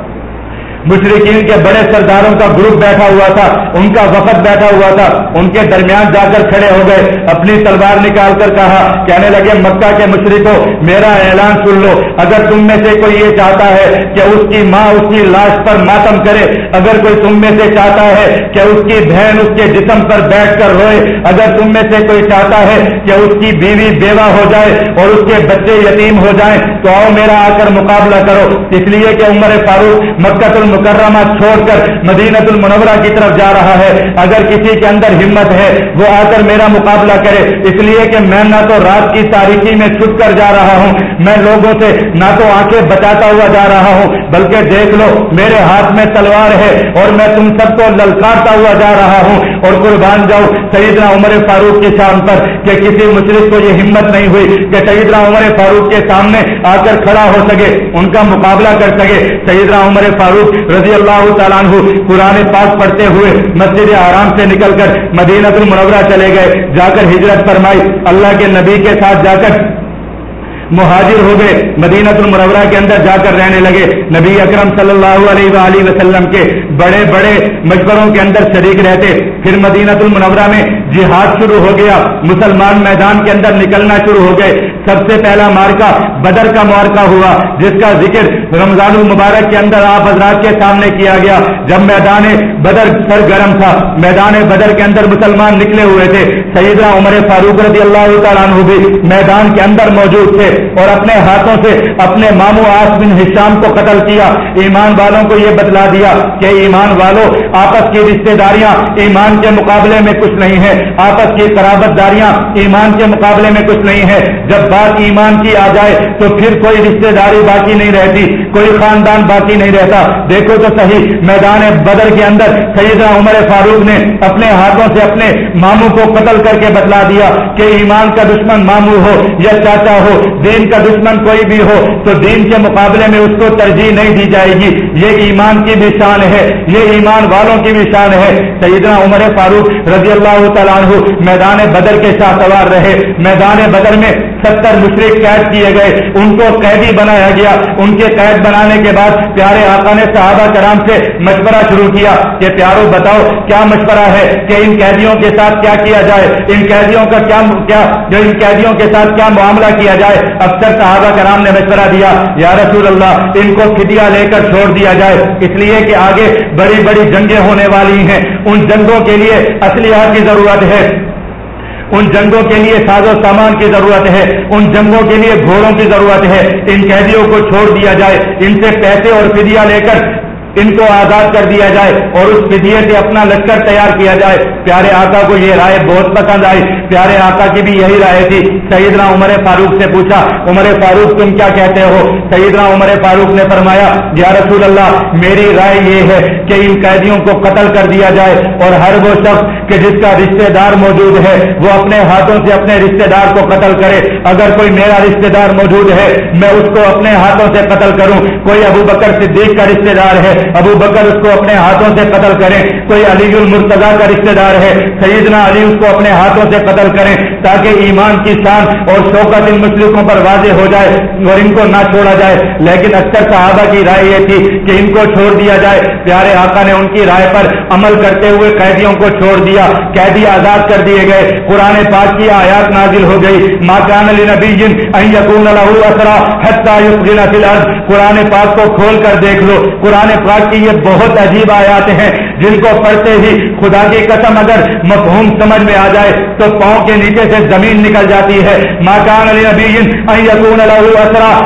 مشرقین کے بڑے سرداروں کا گروپ بیٹھا ہوا تھا، ان کا وفد بیٹھا ہوا تھا۔ ان کے درمیان جا کر کھڑے ہو گئے۔ اپنی تلوار نکال کر کہا، کہنے لگے، مکہ کے مشرقوں میرا اعلان سن لو۔ اگر تم میں سے کوئی یہ چاہتا ہے کہ اس کی ماں اس کی لاش پر ماتم کرے، اگر کوئی تم میں سے چاہتا ہے کہ اس کی بہن اس کے جسم پر بیٹھ کر روئے، اگر تم میں سے کوئی چاہتا ہے کہ اس کی بیوی بیوہ ہو جائے اور اس کے بچے یتیم ہو جائیں تو آؤ میرا آ کر مقابلہ کرو۔ اس لیے کہ عمر فاروق مکہ مکرمہ چھوڑ کر مدینت المنورہ کی طرف جا رہا ہے۔ اگر کسی کے اندر ہمت ہے، وہ آ کر میرا مقابلہ کرے۔ اس لیے کہ میں نہ تو رات کی تاریخی میں چھپ کر جا رہا ہوں۔ میں لوگوں سے نہ تو آنکھیں بچاتا ہوا جا رہا ہوں، بلکہ دیکھ لو، میرے ہاتھ میں تلوار ہے اور میں تم سب کو للکارتا ہوا جا رہا ہوں۔ اور قربان جاؤ سیدنا عمر فاروق کی شان پر کہ کسی مشرق کو یہ ہمت نہیں ہوئی کہ سیدنا عمر فاروق کے سامنے آ کر کھڑا ہو سکے، ان کا مقابلہ کر سکے۔ سیدنا عمر فاروق رضی اللہ تعالیٰ عنہ قرآن پاک پڑھتے ہوئے مسجد آرام سے نکل کر مدینہ المنورہ چلے گئے۔ جا کر ہجرت فرمائی۔ اللہ کے نبی کے ساتھ جا کر مہاجر ہو گئے۔ مدینہ المرورہ کے اندر جا کر رہنے لگے۔ نبی اکرم صلی اللہ علیہ وآلہ وسلم کے بڑے بڑے مشوروں کے اندر شریک رہتے۔ پھر مدینہ المنورہ میں جہاد شروع ہو گیا۔ مسلمان میدان کے اندر نکلنا شروع ہو گئے۔ سب سے پہلا مارکا بدر کا مارکا ہوا، جس کا ذکر رمضان المبارک کے اندر آپ حضرات کے سامنے کیا گیا۔ جب میدان بدر سر گرم تھا، میدان بدر کے اندر مسلمان نکلے ہوئے تھے۔ سیدنا عمر فاروق رضی اللہ تعالیٰ عنہ بھی میدان کے اندر موجود تھے اور اپنے ہاتھوں سے اپنے مامو آس بن ہشام کو قتل کیا۔ ایمان والوں کو یہ بتلا دیا کہ ایمان والوں آپس کی رشتے داریاں ایمان کے مقابلے میں کچھ نہیں ہے آپس کی قرابت داریاں ایمان کے مقابلے میں کچھ نہیں ہے جب بات ایمان کی آ جائے تو پھر کوئی رشتے داری باقی نہیں رہتی، کوئی خاندان باقی نہیں رہتا۔ دیکھو تو صحیح، میدان بدر کے اندر سیدہ عمر فاروق نے اپنے ہاتھوں سے اپنے ماموں کو قتل کر کے بتلا دیا کہ ایمان کا دشمن ماموں ہو یا چاچا ہو، دین کا دشمن کوئی بھی ہو، تو دین کے مقابلے میں اس کو ترجیح نہیں دی جائے گی۔ یہ ایمان کی بھی شان ہے، یہ ایمان والوں کی بھی شان ہے۔ سیدنا عمر فاروق رضی اللہ تعالیٰ عنہ میدان بدر کے شاہ سوار رہے۔ میدان بدر میں ستر مشرق قید کیے گئے۔ ان کو قیدی بنایا گیا۔ ان کے قید بنانے کے بعد پیارے آقا نے صحابہ کرام سے مشورہ شروع کیا کہ پیارو بتاؤ کیا مشورہ ہے کہ ان قیدیوں کے ساتھ کیا کیا جائے؟ ان قیدیوں کا کیا کیا جو ان قیدیوں کے ساتھ کیا معاملہ کیا جائے؟ اکثر صحابہ کرام نے مشورہ دیا، یا رسول اللہ، ان کو فدیہ لے کر چھوڑ دیا جائے۔ اس لیے کہ آگے بڑی بڑی جنگیں ہونے والی ہیں۔ ان جنگوں کے لیے اسلحہ کی ضرورت ہے۔ ان جنگوں کے لیے ساز و سامان کی ضرورت ہے، ان جنگوں کے لیے گھوڑوں کی ضرورت ہے۔ ان قیدیوں کو چھوڑ دیا جائے۔ ان سے پیسے اور فدیہ لے کر ان کو آزاد کر دیا جائے اور اس فدیے سے اپنا لشکر تیار کیا جائے۔ پیارے آقا کو یہ رائے بہت پسند آئی۔ پیارے آقا کی بھی یہی رائے تھی۔ سیدنا عمر فاروق سے پوچھا، عمر فاروق تم کیا کہتے ہو؟ سیدنا عمر فاروق نے فرمایا، یا رسول اللہ، میری رائے یہ ہے کہ ان قیدیوں کو قتل کر دیا جائے اور ہر وہ شخص کہ جس کا رشتہ دار موجود ہے، وہ اپنے ہاتھوں سے اپنے رشتہ دار کو قتل کرے۔ اگر کوئی میرا رشتہ دار موجود ہے، میں اس کو اپنے ہاتھوں سے قتل کروں۔ کوئی ابو بکر صدیق کا رشتہ دار ہے ابو بکر اس کو اپنے ہاتھوں سے قتل کریں۔ کوئی علی المرتضا کا رشتہ دار ہے، سیدنا علی اس کو اپنے ہاتھوں سے قتل کریں تاکہ ایمان کی شان اور شوکت ان مسلموں پر واضح ہو جائے اور ان کو نہ چھوڑا جائے۔ لیکن اکثر صحابہ کی رائے یہ تھی کہ ان کو چھوڑ دیا جائے۔ پیارے آقا نے ان کی رائے پر عمل کرتے ہوئے قیدیوں کو چھوڑ دیا۔ قیدی آزاد کر دیے گئے۔ قرآن پاک کی آیات نازل ہو گئی۔ ماکان علی نبی جن اسرا قرآن پاک کو کھول کر دیکھ لو۔ قرآن کہ یہ بہت عجیب آیات ہیں جن کو پڑھتے ہی خدا کی قسم اگر مفہوم سمجھ میں آ جائے تو پاؤں کے نیچے سے زمین نکل جاتی ہے۔ ماکان علی نبی اسرا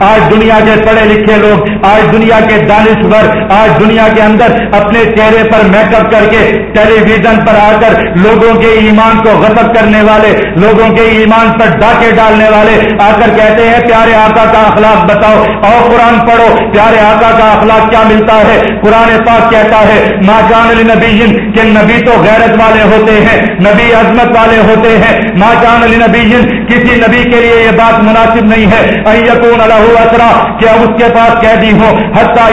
آج دنیا کے پڑھے لکھے لوگ، آج دنیا کے دانشور آج دنیا کے اندر اپنے چہرے پر میک اپ کر کے ٹیلی ویژن پر آ کر لوگوں کے ایمان کو غصب کرنے والے، لوگوں کے ایمان پر ڈاکے ڈالنے والے آ کر کہتے ہیں، پیارے آقا کا اخلاق بتاؤ۔ اور قرآن پڑھو، پیارے آقا کا اخلاق کیا ملتا ہے؟ قرآن پاک کہتا ہے ماں جان علی نبی کہ نبی تو غیرت والے ہوتے ہیں، نبی عظمت والے ہوتے ہیں۔ ماں جان علی نبی کسی نبی کے لیے یہ بات مناسب نہیں ہے۔ ایقون اللہ اسرا کہ اب اس کے پاس قیدی ہو حتیٰ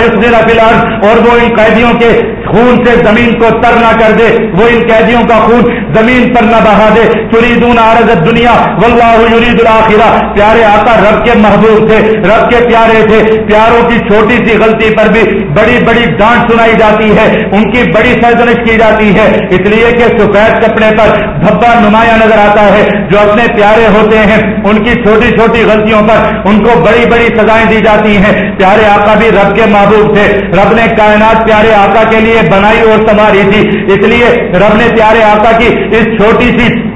فلحال اور وہ ان قیدیوں کے خون سے زمین کو تر نہ کر دے۔ وہ ان قیدیوں کا خون زمین پر نہ بہا دے۔ چریدون عرض دنیا واللہ یرید الاخرہ۔ پیارے آقا رب کے محبوب تھے، رب کے پیارے تھے۔ پیاروں کی چھوٹی سی غلطی پر بھی بڑی بڑی ڈانٹ سنائی جاتی ہے، ان کی بڑی سرزنش کی جاتی ہے۔ اس لیے کہ سفید کپڑے پر دھبا نمایاں نظر آتا ہے۔ جو اپنے پیارے ہوتے ہیں، ان کی چھوٹی چھوٹی غلطیوں پر ان کو بڑی بڑی سزائیں دی جاتی ہیں۔ پیارے آقا بھی رب کے محبوب تھے۔ رب نے کائنات پیارے آقا کے لیے بنائی اور سنواری تھی۔ اس لیے رب نے پیارے آقا کی اس چھوٹی سی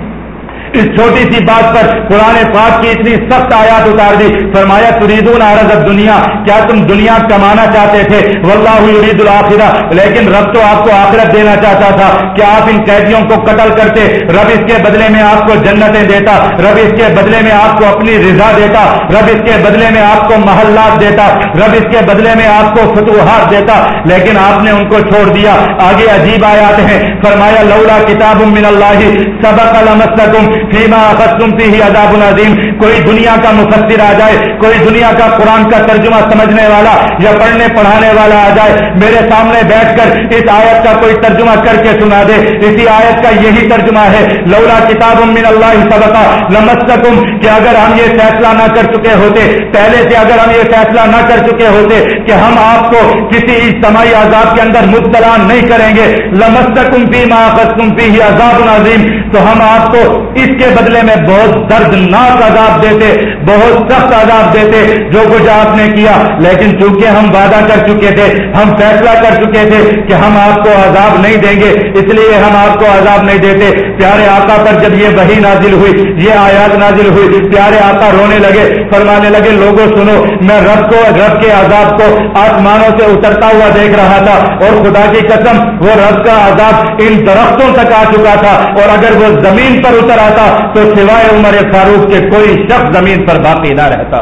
اس چھوٹی سی بات پر قرآن پاک کی اتنی سخت آیات اتار دی۔ فرمایا تریدون عرض دنیا کیا تم دنیا کمانا چاہتے تھے؟ واللہ یرید الاخرہ لیکن رب تو آپ کو آخرت دینا چاہتا تھا۔ کہ آپ ان قیدیوں کو قتل کرتے؟ رب اس کے بدلے میں آپ کو جنتیں دیتا، رب اس کے بدلے میں آپ کو اپنی رضا دیتا، رب اس کے بدلے میں آپ کو محلات دیتا، رب اس کے بدلے میں آپ کو فتوحات دیتا۔ لیکن آپ نے ان کو چھوڑ دیا۔ آگے عجیب آیات ہیں۔ فرمایا، لولا کتاب من اللہ سبق لمستکم فیما تم ہی عذاب العظیم، کوئی دنیا کا مفسر آ جائے، کوئی دنیا کا قرآن کا ترجمہ سمجھنے والا یا پڑھنے پڑھانے والا آ جائے، میرے سامنے بیٹھ کر اس آیت کا کوئی ترجمہ کر کے سنا دے۔ اسی آیت کا یہی ترجمہ ہے، لولا کتاب من اللہ سبقا، لمستکم، کہ اگر ہم یہ فیصلہ نہ کر چکے ہوتے، پہلے سے اگر ہم یہ فیصلہ نہ کر چکے ہوتے کہ ہم آپ کو کسی اجتماعی عذاب کے اندر مبتلا نہیں کریں گے، لمستکم فی ما تم فی عذاب العظیم، تو ہم آپ کو اس کے بدلے میں بہت دردناک عذاب دیتے، بہت سخت عذاب دیتے، جو کچھ آپ نے کیا۔ لیکن چونکہ ہم وعدہ کر چکے تھے، ہم فیصلہ کر چکے تھے کہ ہم آپ کو عذاب نہیں دیں گے، اس لیے ہم آپ کو عذاب نہیں دیتے۔ پیارے آقا پر جب یہ وہی نازل ہوئی، یہ آیات نازل ہوئی، پیارے آقا رونے لگے، فرمانے لگے لوگوں سنو، میں رب کو، رب کے عذاب کو آسمانوں سے اترتا ہوا دیکھ رہا تھا، اور خدا کی قسم، وہ رب کا عذاب ان درختوں تک آ چکا تھا، اور اگر وہ زمین پر اتر آتا تو سوائے عمر فاروق کے کوئی شخص زمین پر باقی نہ رہتا،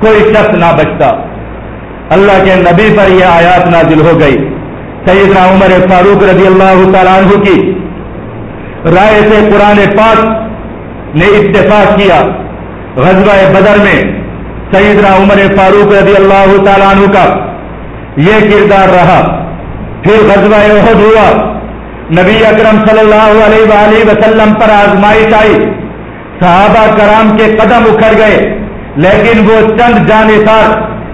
کوئی شخص نہ بچتا۔ اللہ کے نبی پر یہ آیات نازل ہو گئی۔ سیدنا عمر فاروق رضی اللہ تعالیٰ عنہ کی رائے سے قرآن پاک نے اتفاق کیا۔ غزوہ بدر میں سیدنا عمر فاروق رضی اللہ تعالیٰ عنہ کا یہ کردار رہا۔ پھر غزوہ عہد ہوا۔ نبی اکرم صلی اللہ علیہ وآلہ وسلم پر آزمائش آئی صحابہ کرام کے قدم اکھڑ گئے۔ لیکن وہ چند جانسار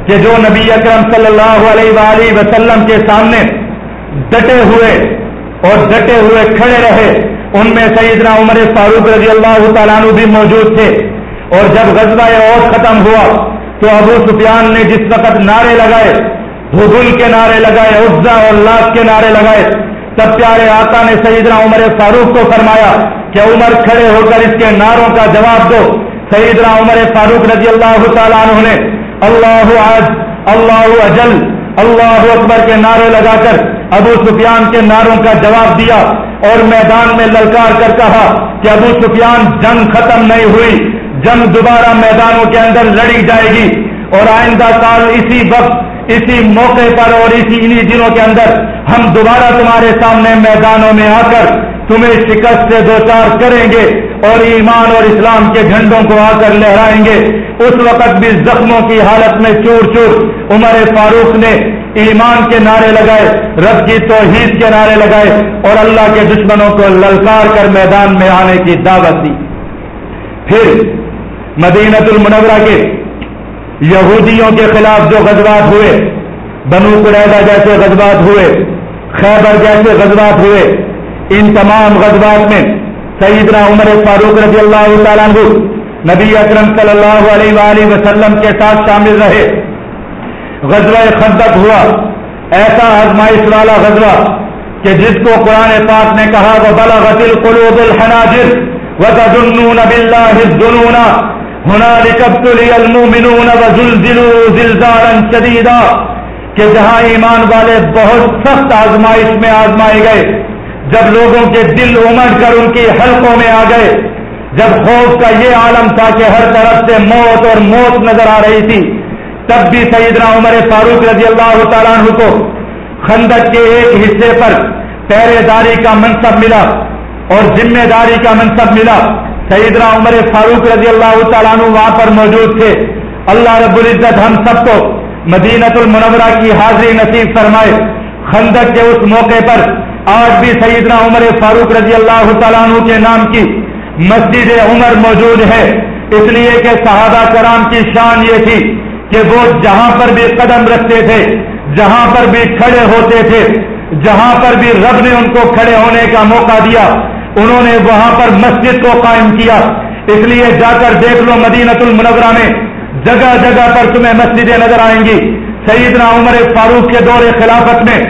کہ جو نبی اکرم صلی اللہ علیہ وآلہ وسلم کے سامنے ڈٹے ہوئے اور ڈٹے ہوئے کھڑے رہے، ان میں سیدنا عمر فاروق رضی اللہ تعالیٰ عنہ بھی موجود تھے۔ اور جب غزوہ اور ختم ہوا تو ابو سفیان نے جس وقت نعرے لگائے بھگل کے نعرے لگائے عزا اور لاس کے نعرے لگائے تب پیارے آقا نے سیدنا عمر فاروق کو فرمایا کہ عمر کھڑے ہو کر اس کے ناروں کا جواب دو۔ سیدنا عمر فاروق رضی اللہ تعالیٰ عنہ نے اللہ آج اللہ اجل، اللہ اکبر کے نعرے لگا کر ابو سفیان کے نعروں کا جواب دیا اور میدان میں للکار کر کہا کہ ابو سفیان، جنگ ختم نہیں ہوئی، جنگ دوبارہ میدانوں کے اندر لڑی جائے گی اور آئندہ سال اسی وقت اسی موقع پر اور اسی انہی دنوں کے اندر ہم دوبارہ تمہارے سامنے میدانوں میں آ کر تمہیں شکست سے دو چار کریں گے اور ایمان اور اسلام کے جھنڈوں کو آ کر لہرائیں گے۔ اس وقت بھی زخموں کی حالت میں چور چور عمر فاروق نے ایمان کے نعرے لگائے، رب کی توحید کے نعرے لگائے اور اللہ کے دشمنوں کو للکار کر میدان میں آنے کی دعوت دی۔ پھر مدینت المنورہ کے یہودیوں کے خلاف جو غزوات ہوئے، بنو قریدا جیسے غزوات ہوئے، خیبر جیسے غزوات ہوئے، ان تمام غزوات میں سیدنا عمر فاروق رضی اللہ تعالیٰ عنہ نبی اکرم صلی اللہ علیہ وآلہ وسلم کے ساتھ شامل رہے۔ غزوہ خندق ہوا۔ ایسا آزمائش والا غزوہ کہ جس کو قرآن پاک نے کہا وہ بلا غسل قلوب الحناجر وتظنون بالله الظنون هنالك ابتلي المؤمنون وزلزلوا زلزالا شديدا کہ جہاں ایمان والے بہت سخت آزمائش میں آزمائے گئے، جب لوگوں کے دل امڑ کر ان کی حلقوں میں آ گئے، جب خوف کا یہ عالم تھا کہ ہر طرف سے موت اور موت نظر آ رہی تھی، تب بھی سیدنا عمر فاروق رضی اللہ تعالیٰ عنہ کو خندق کے ایک حصے پر پہرے داری کا منصب ملا اور ذمہ داری کا منصب ملا۔ سیدنا عمر فاروق رضی اللہ تعالیٰ عنہ وہاں پر موجود تھے۔ اللہ رب العزت ہم سب کو مدینت المنورہ کی حاضری نصیب فرمائے۔ خندق کے اس موقع پر آج بھی سیدنا عمر فاروق رضی اللہ تعالیٰ عنہ کے نام کی مسجد عمر موجود ہے۔ اس لیے کہ صحابہ کرام کی شان یہ تھی کہ وہ جہاں پر بھی قدم رکھتے تھے، جہاں پر بھی کھڑے ہوتے تھے، جہاں پر بھی رب نے ان کو کھڑے ہونے کا موقع دیا انہوں نے وہاں پر مسجد کو قائم کیا۔ اس لیے جا کر دیکھ لو مدینت المنورہ میں، جگہ جگہ پر تمہیں مسجدیں نظر آئیں گی۔ سیدنا عمر فاروق کے دور خلافت میں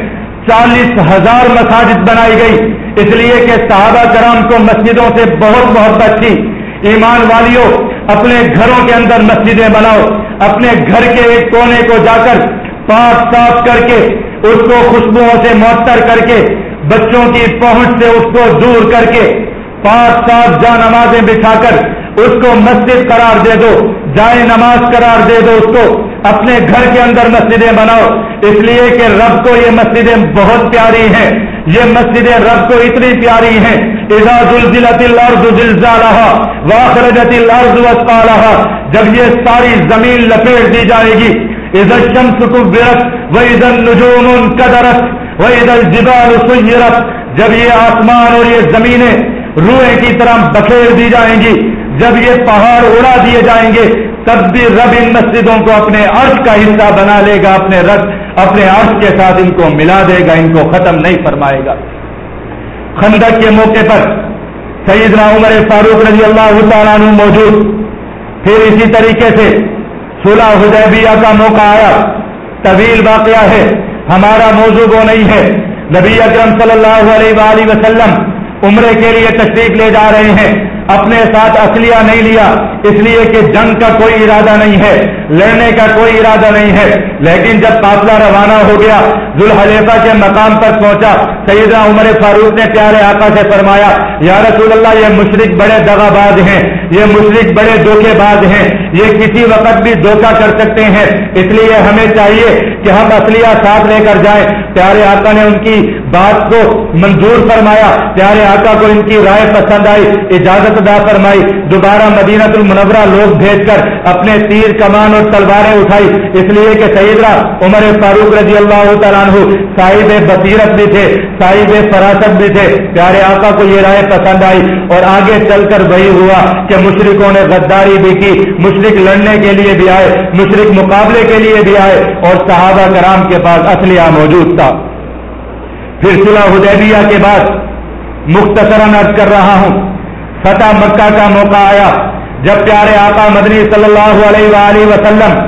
چالیس ہزار مساجد بنائی گئی۔ اس لیے کہ صحابہ کرام کو مسجدوں سے بہت محبت تھی۔ ایمان والیوں اپنے گھروں کے اندر مسجدیں بناؤ۔ اپنے گھر کے ایک کونے کو جا کر پاک صاف کر کے، اس کو خوشبوؤں سے معطر کر کے بچوں کی پہنچ سے اس کو دور کر کے پاک صاف جا نمازیں بچھا کر اس کو مسجد قرار دے دو، جائے نماز قرار دے دو، اس کو اپنے گھر کے اندر مسجدیں بناؤ۔ اس لیے کہ رب کو یہ مسجدیں بہت پیاری ہیں۔ یہ مسجدیں رب کو اتنی پیاری ہیں۔ جب یہ ساری زمین لپیٹ دی جائے گی ادھر شمس وہ ادھر نجوم قدرت وہ ادھر جبال جب یہ آسمان اور یہ زمینیں روئے کی طرح بکھیر دی جائیں گی، جب یہ پہاڑ اڑا دیے جائیں گے، تب بھی رب ان مسجدوں کو اپنے عرض کا حصہ بنا لے گا، اپنے رب، اپنے عرض کے ساتھ ان کو ملا دے گا، ان کو ختم نہیں فرمائے گا۔ خندق کے موقع پر سیدنا عمر فاروق رضی اللہ تعالیٰ موجود، پھر اسی طریقے سے صلح حدیبیہ کا موقع آیا۔ طویل واقعہ ہے، ہمارا موضوع وہ نہیں ہے۔ نبی اکرم صلی اللہ علیہ وآلہ وسلم عمرے کے لیے تشریف لے جا رہے ہیں۔ اپنے ساتھ اصلیہ نہیں لیا، اس لیے کہ جنگ کا کوئی ارادہ نہیں ہے، لڑنے کا کوئی ارادہ نہیں ہے۔ لیکن جب قافلہ روانہ ہو گیا، ذوالحلیفہ کے مقام پر پہنچا سیدہ عمر فاروق نے پیارے آقا سے فرمایا، یا رسول اللہ، یہ مشرق بڑے دغا باز ہیں، یہ مشرق بڑے دھوکے باز ہیں، یہ کسی وقت بھی دھوکہ کر سکتے ہیں، اس لیے ہمیں چاہیے کہ ہم اصلیہ ساتھ لے کر جائیں۔ پیارے آقا نے ان کی بات کو منظور فرمایا۔ پیارے آقا کو ان کی رائے پسند آئی، اجازت ادا فرمائی۔ دوبارہ مدینہ المنورہ لوگ بھیج کر اپنے تیر کمان اور تلواریں اٹھائی۔ اس لیے کہ سیدہ عمر فاروق رضی اللہ تعالیٰ عنہ صاحب بصیرت بھی تھے، صاحب فراست بھی تھے۔ پیارے آقا کو یہ رائے پسند آئی اور آگے چل کر وہی ہوا کہ مشرقوں نے غداری بھی کی مشرق لڑنے کے لیے بھی آئے مشرق مقابلے کے لیے بھی آئے اور صحابہ صحابہ کرام کے پاس اصلیہ موجود تھا۔ پھر صلح حدیبیہ کے بعد مختصراً عرض کر رہا ہوں، فتح مکہ کا موقع آیا جب پیارے آقا مدنی صلی اللہ علیہ وآلہ وسلم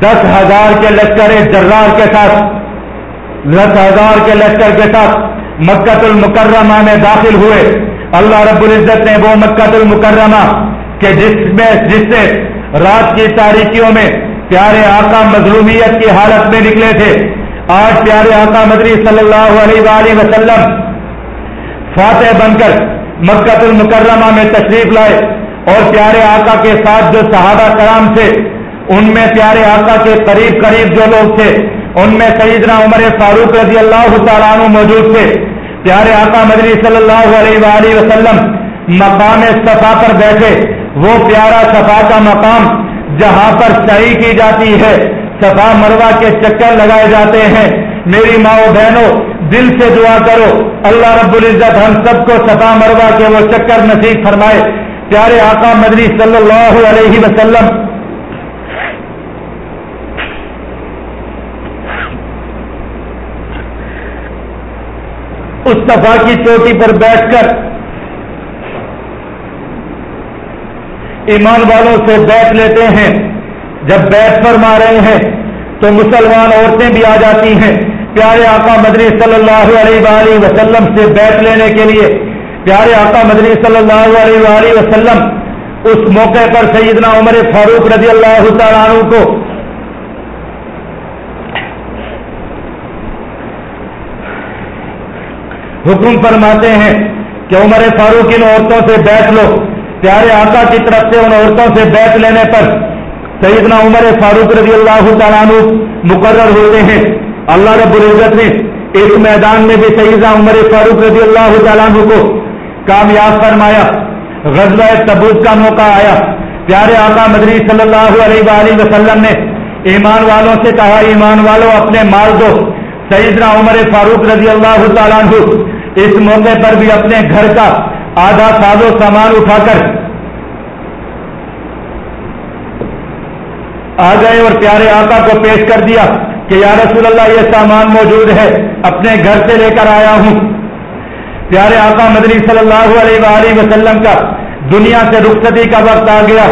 دس ہزار کے لشکر جرار کے ساتھ، دس ہزار کے لشکر کے ساتھ مکت المکرمہ میں داخل ہوئے۔ اللہ رب العزت نے وہ مکت المکرمہ کہ جس میں، جس سے رات کی تاریخیوں میں پیارے آقا مظلومیت کی حالت میں نکلے تھے۔ آج پیارے آقا مدری صلی اللہ علیہ وآلہ وسلم فاتح بن کر مکہ المکرمہ میں تشریف لائے اور پیارے آقا کے ساتھ جو صحابہ کرام تھے، ان میں پیارے آقا کے قریب قریب جو لوگ تھے، ان میں سیدنا عمر فاروق رضی اللہ تعالیٰ عنہ موجود تھے۔ پیارے آقا مدنی صلی اللہ علیہ وآلہ وسلم مقام صفا پر بیٹھے۔ وہ پیارا صفا کا مقام جہاں پر صحیح کی جاتی ہے، صفا مروا کے چکر لگائے جاتے ہیں۔ میری ماں بہنوں، دل سے دعا کرو۔ اللہ رب العزت ہم سب کو صفا مروا کے وہ چکر نصیب فرمائے۔ پیارے آقا مدنی صلی اللہ علیہ وسلم۔ اس صفا کی چوٹی پر بیٹھ کر ایمان والوں سے بیٹھ لیتے ہیں۔ جب بیٹھ پر رہے ہیں، تو مسلمان عورتیں بھی آ جاتی ہیں۔ پیارے آقا مدنی صلی اللہ علیہ وآلہ وسلم سے بیٹھ لینے کے لیے۔ پیارے آقا مدنی صلی اللہ علیہ وآلہ وسلم، اس موقع پر سیدنا عمر فاروق رضی اللہ تعالیٰ عنہ کو حکم فرماتے ہیں کہ عمر فاروق ان عورتوں سے بیٹھ لو۔ پیارے آقا کی طرف سے ان عورتوں سے بیٹھ لینے پر سیدنا عمر فاروق رضی اللہ تعالیٰ مقرر ہوتے ہیں۔ اللہ رب العزت نے ایک میدان میں بھی سیدنا عمر فاروق رضی اللہ تعالیٰ کو کامیاب فرمایا۔ غزوہ تبوت کا موقع آیا۔ پیارے آقا مدری صلی اللہ علیہ وآلہ وسلم نے ایمان والوں سے کہا، ایمان والوں اپنے مال دو۔ سیدنا عمر فاروق رضی اللہ تعالیٰ اس موقع پر بھی اپنے گھر کا آدھا ساز و سامان اٹھا کر آ گئے اور پیارے آقا کو پیش کر دیا کہ یا رسول اللہ یہ سامان موجود ہے، اپنے گھر سے لے کر آیا ہوں۔ پیارے آقا مدنی صلی اللہ علیہ وآلہ وسلم کا دنیا سے رخصتی کا وقت آ گیا۔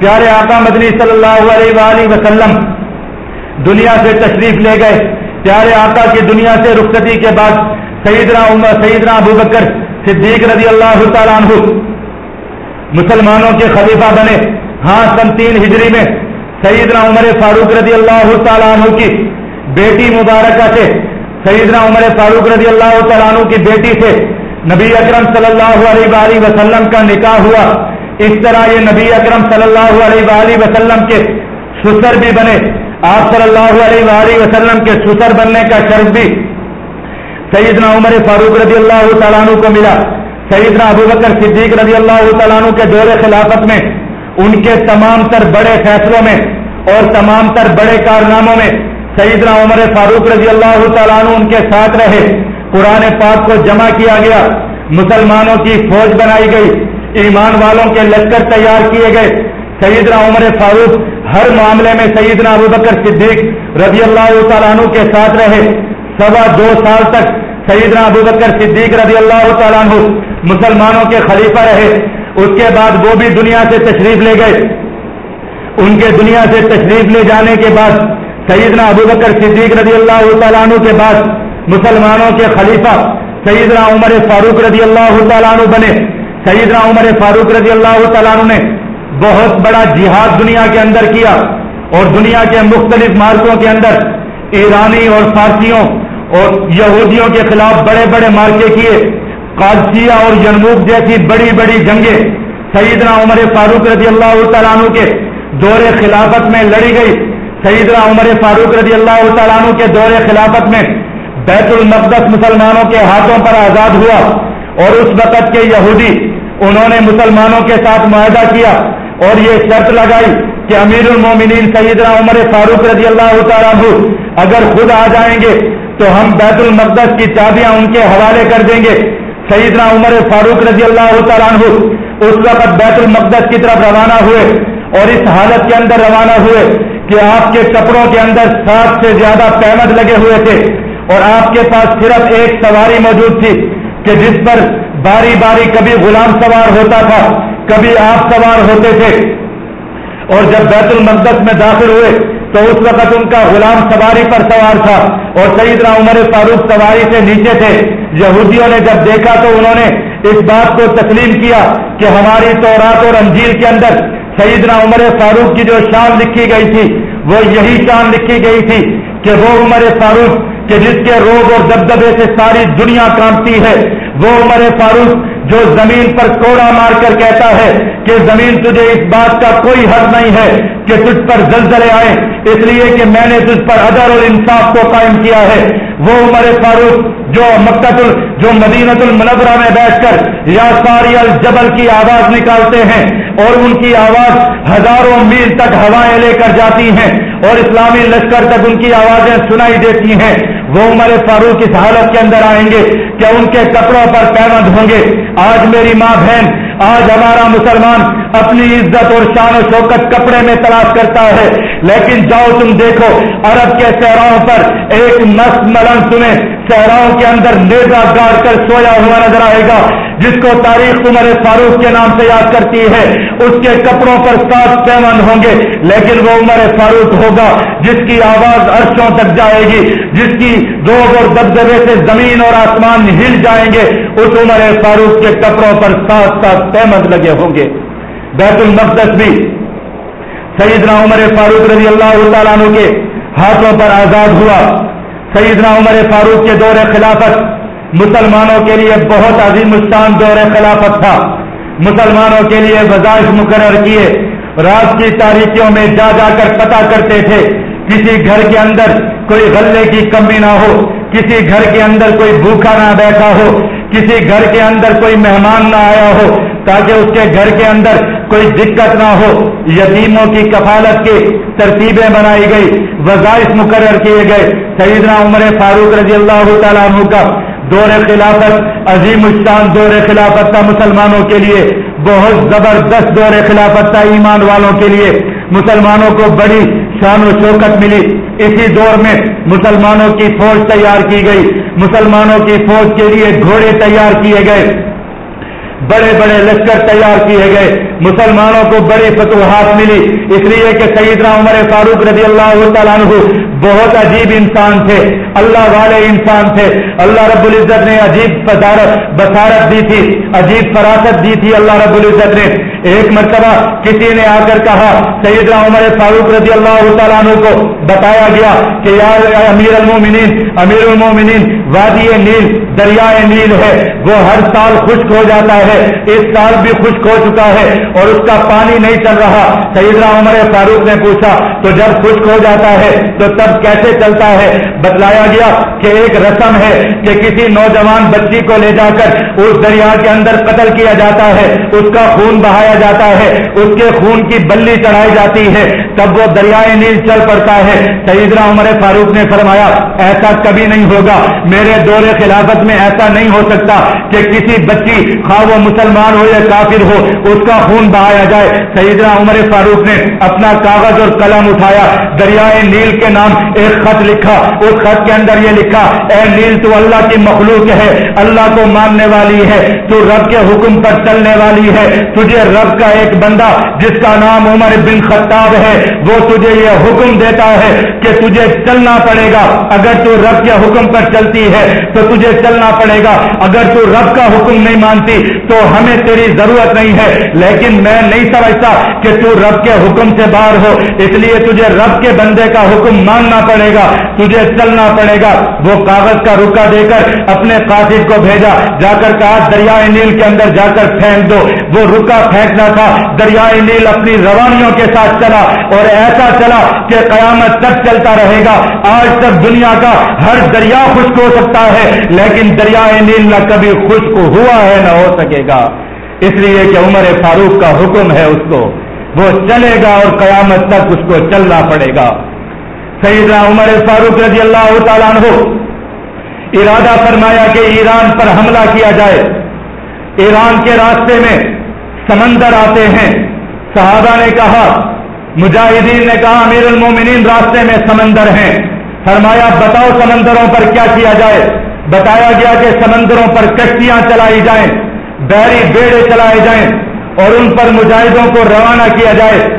پیارے آقا مدنی صلی اللہ علیہ وآلہ وسلم دنیا سے تشریف لے گئے۔ پیارے آقا کی دنیا سے رخصتی کے بعد سیدنا عمر، سیدنا ابو بکر صدیق رضی اللہ تعالیٰ عنہ مسلمانوں کے خلیفہ بنے۔ ہاں سن تین ہجری میں سیدنا عمر فاروق رضی اللہ تعالیٰ عنہ کی بیٹی مبارکہ سے، سیدنا عمر فاروق رضی اللہ تعالیٰ عنہ کی بیٹی سے نبی اکرم صلی اللہ علیہ وآلہ وسلم کا نکاح ہوا۔ اس طرح یہ نبی اکرم صلی اللہ علیہ وآلہ وسلم کے سسر بھی بنے۔ آپ صلی اللہ علیہ وآلہ وسلم کے سسر بننے کا شرط بھی سیدنا عمر فاروق رضی اللہ تعالیٰ عنہ کو ملا۔ سیدنا ابو بکر صدیق رضی اللہ تعالیٰ عنہ کے دور خلافت میں، ان کے تمام تر بڑے فیصلوں میں اور تمام تر بڑے کارناموں میں سیدنا عمر فاروق رضی اللہ تعالیٰ عنہ ان کے ساتھ رہے۔ قرآن پاک کو جمع کیا گیا۔ مسلمانوں کی فوج بنائی گئی۔ ایمان والوں کے لشکر تیار کیے گئے۔ سیدنا عمر فاروق ہر معاملے میں سیدنا ابو بکر صدیق رضی اللہ تعالیٰ عنہ کے ساتھ رہے۔ سوا دو سال تک سیدنا ابو بکر صدیق رضی اللہ تعالیٰ عنہ مسلمانوں کے خلیفہ رہے۔ اس کے بعد وہ بھی دنیا سے تشریف لے گئے۔ ان کے دنیا سے تشریف لے جانے کے بعد سیدنا ابو بکر صدیق رضی اللہ تعالیٰ عنہ کے بعد مسلمانوں کے خلیفہ سیدنا عمر فاروق رضی اللہ تعالیٰ عنہ بنے۔ سیدنا عمر فاروق رضی اللہ تعالیٰ عنہ نے بہت بڑا جہاد دنیا کے اندر کیا اور دنیا کے مختلف مارکوں کے اندر ایرانی اور فارسیوں اور یہودیوں کے خلاف بڑے بڑے مارکے کیے۔ قادسیہ اور جنوب جیسی بڑی بڑی جنگیں سیدنا عمر فاروق رضی اللہ تعالیٰ عنہ کے دور خلافت میں لڑی گئی۔ سیدنا عمر فاروق رضی اللہ تعالیٰ عنہ کے دور خلافت میں بیت المقدس مسلمانوں کے ہاتھوں پر آزاد ہوا اور اس وقت کے یہودی انہوں نے مسلمانوں کے ساتھ معاہدہ کیا اور یہ شرط لگائی کہ امیر المومنین سیدنا عمر فاروق رضی اللہ تعالیٰ اگر خود آ جائیں گے تو ہم بیت المقدس کی چابیاں ان کے حوالے کر دیں گے۔ سیدنا عمر فاروق رضی اللہ تعالیٰ اس وقت بیت المقدس کی طرف روانہ ہوئے اور اس حالت کے اندر روانہ ہوئے کہ آپ کے کپڑوں کے اندر سات سے زیادہ پیمد لگے ہوئے تھے اور آپ کے پاس صرف ایک سواری موجود تھی کہ جس پر باری باری کبھی غلام سوار ہوتا تھا، کبھی آپ سوار ہوتے تھے۔ اور جب بیت المقدس میں داخل ہوئے تو اس وقت ان کا غلام سواری پر سوار تھا اور سیدنا عمر فاروق سواری سے نیچے تھے۔ یہودیوں نے جب دیکھا تو انہوں نے اس بات کو تسلیم کیا کہ ہماری تو رات اور انجیل کے اندر سیدنا عمر فاروق کی جو شان لکھی گئی تھی، وہ یہی شان لکھی گئی تھی کہ وہ عمر فاروق کہ جس کے روگ اور دبدبے سے ساری دنیا کانپتی ہے۔ وہ عمر فاروق جو زمین پر کوڑا مار کر کہتا ہے کہ زمین تجھے اس بات کا کوئی حق نہیں ہے کہ تجھ پر زلزلے آئے، اس لیے کہ میں نے تجھ پر ادر اور انصاف کو قائم کیا ہے۔ وہ عمر فاروق جو مکت ال جو مدینت المنورہ میں بیٹھ کر یا ساری الجبل کی آواز نکالتے ہیں اور ان کی آواز ہزاروں میل تک ہوائیں لے کر جاتی ہیں اور اسلامی لشکر تک ان کی آوازیں سنائی دیتی ہیں۔ وہ عمر فاروق اس حالت کے اندر آئیں گے کہ ان کے کپڑوں پر پیمند ہوں گے۔ آج میری ماں بہن، آج ہمارا مسلمان اپنی عزت اور شان و شوکت کپڑے میں تلاش کرتا ہے۔ لیکن جاؤ تم دیکھو، عرب کے صحراؤں پر ایک مست ملن تمہیں صحراؤں کے اندر نیزا گاڑ کر سویا ہوا نظر آئے گا، جس کو تاریخ عمر فاروق کے نام سے یاد کرتی ہے۔ اس کے کپڑوں پر سات پیمند ہوں گے، لیکن وہ عمر فاروق ہوگا، جس کی آواز عرشوں تک جائے گی، جس کی روب اور دبدبے سے زمین اور آسمان ہل جائیں گے۔ اس عمر فاروق کے کپڑوں پر سات سات پیمند لگے ہوں گے۔ بیت المقدس بھی سیدنا عمر فاروق رضی اللہ تعالیٰ عنہ کے ہاتھوں پر آزاد ہوا۔ سیدنا عمر فاروق کے دور خلافت مسلمانوں کے لیے بہت عظیم الشان دور خلافت تھا۔ مسلمانوں کے لیے وظائف مقرر کیے۔ رات کی تاریخیوں میں جا جا کر پتا کرتے تھے، کسی گھر کے اندر کوئی غلے کی کمی نہ ہو، کسی گھر کے اندر کوئی بھوکا نہ بیٹھا ہو، کسی گھر کے اندر کوئی مہمان نہ آیا ہو، تاکہ اس کے گھر کے اندر کوئی دقت نہ ہو، یتیموں کی کفالت کی ترتیبیں بنائی گئی، وظائف مقرر کیے گئے۔ سیدنا عمر فاروق رضی اللہ تعالیٰ عنہ کا دور خلافت، عظیم الشان دور خلافت تھا مسلمانوں کے لیے۔ بہت زبردست دور خلافت تھا ایمان والوں کے لیے۔ مسلمانوں کو بڑی شان و شوکت ملی۔ اسی دور میں مسلمانوں کی فوج تیار کی گئی۔ مسلمانوں کی فوج کے لیے گھوڑے تیار کیے گئے۔ بڑے بڑے لشکر تیار کیے گئے۔ مسلمانوں کو بڑی فتوحات ملی۔ اس لیے کہ سیدنا عمر فاروق رضی اللہ تعالیٰ عنہ بہت عجیب انسان تھے۔ اللہ والے انسان تھے۔ اللہ رب العزت نے عجیب بصارت دی تھی، عجیب فراست دی تھی اللہ رب العزت نے۔ ایک مرتبہ کسی نے آ کر کہا، سیدنا عمر فاروق رضی اللہ تعالیٰ عنہ کو بتایا گیا کہ یار امیر المومنین امیر المومنین، وادی نیل، دریائے نیل ہے، وہ ہر سال خشک ہو جاتا ہے، اس سال بھی خشک ہو چکا ہے اور اس کا پانی نہیں چل رہا۔ سیدنا عمر فاروق نے پوچھا، تو جب خشک ہو جاتا ہے، تو تب کیسے چلتا ہے؟ بتلایا گیا کہ ایک رسم ہے کہ کسی نوجوان بچی کو لے جا کر اس دریا کے اندر قتل کیا جاتا ہے، اس کا خون بہایا جاتا ہے اس کے خون کی بلی چڑھائی جاتی ہے۔ تب وہ دریائے نیل چل پڑتا ہے۔ سیدنا عمر فاروق نے فرمایا، ایسا کبھی نہیں ہوگا۔ میرے دور خلافت میں ایسا نہیں ہو سکتا کہ کسی بچی خواہ وہ مسلمان ہو یا کافر ہو، اس کا خون بہایا جائے۔ سیدنا عمر فاروق نے اپنا کاغذ اور قلم اٹھایا۔ دریائے نیل کے نام ایک خط لکھا۔ اس خط کے اندر یہ لکھا، اے نیل، تو اللہ کی مخلوق ہے، اللہ کو ماننے والی ہے، تو رب کے حکم پر چلنے والی ہے۔ تجھے رب کا ایک بندہ، جس کا نام عمر بن خطاب ہے وہ تجھے یہ حکم دیتا ہے کہ تجھے چلنا پڑے گا۔ اگر تو رب کے حکم پر چلتی ہے تو تجھے چلنا پڑے گا۔ اگر تو رب کا حکم نہیں مانتی تو ہمیں تیری ضرورت نہیں ہے۔ لیکن میں نہیں سمجھتا کہ تو رب کے حکم سے باہر ہو، اس لیے تجھے رب کے بندے کا حکم ماننا پڑے گا، تجھے چلنا پڑے گا۔ وہ کاغذ کا رکا دے کر اپنے قاصد کو بھیجا۔ جا کر کہا، دریائے نیل کے اندر جا کر پھینک دو۔ وہ رکا پھینکنا تھا، دریائے نیل اپنی روانیوں کے ساتھ چلا۔ اور ایسا چلا کہ قیامت تک چلتا رہے گا۔ آج تک دنیا کا ہر دریا خشک ہو سکتا ہے، لیکن دریائے نیل نہ کبھی خشک ہوا ہے، نہ ہو سکے گا۔ اس لیے کہ عمر فاروق کا حکم ہے اس کو۔ وہ چلے گا اور قیامت تک اس کو چلنا پڑے گا۔ سیدنا عمر فاروق رضی اللہ تعالیٰ عنہ ارادہ فرمایا کہ ایران پر حملہ کیا جائے۔ ایران کے راستے میں سمندر آتے ہیں۔ صحابہ نے کہا مجاہدین نے کہا، امیر المومنین راستے میں سمندر ہیں۔ فرمایا، بتاؤ سمندروں پر کیا کیا جائے؟ بتایا گیا کہ سمندروں پر کشتیاں چلائی جائیں بحری بیڑے چلائے جائیں اور ان پر مجاہدوں کو روانہ کیا جائے۔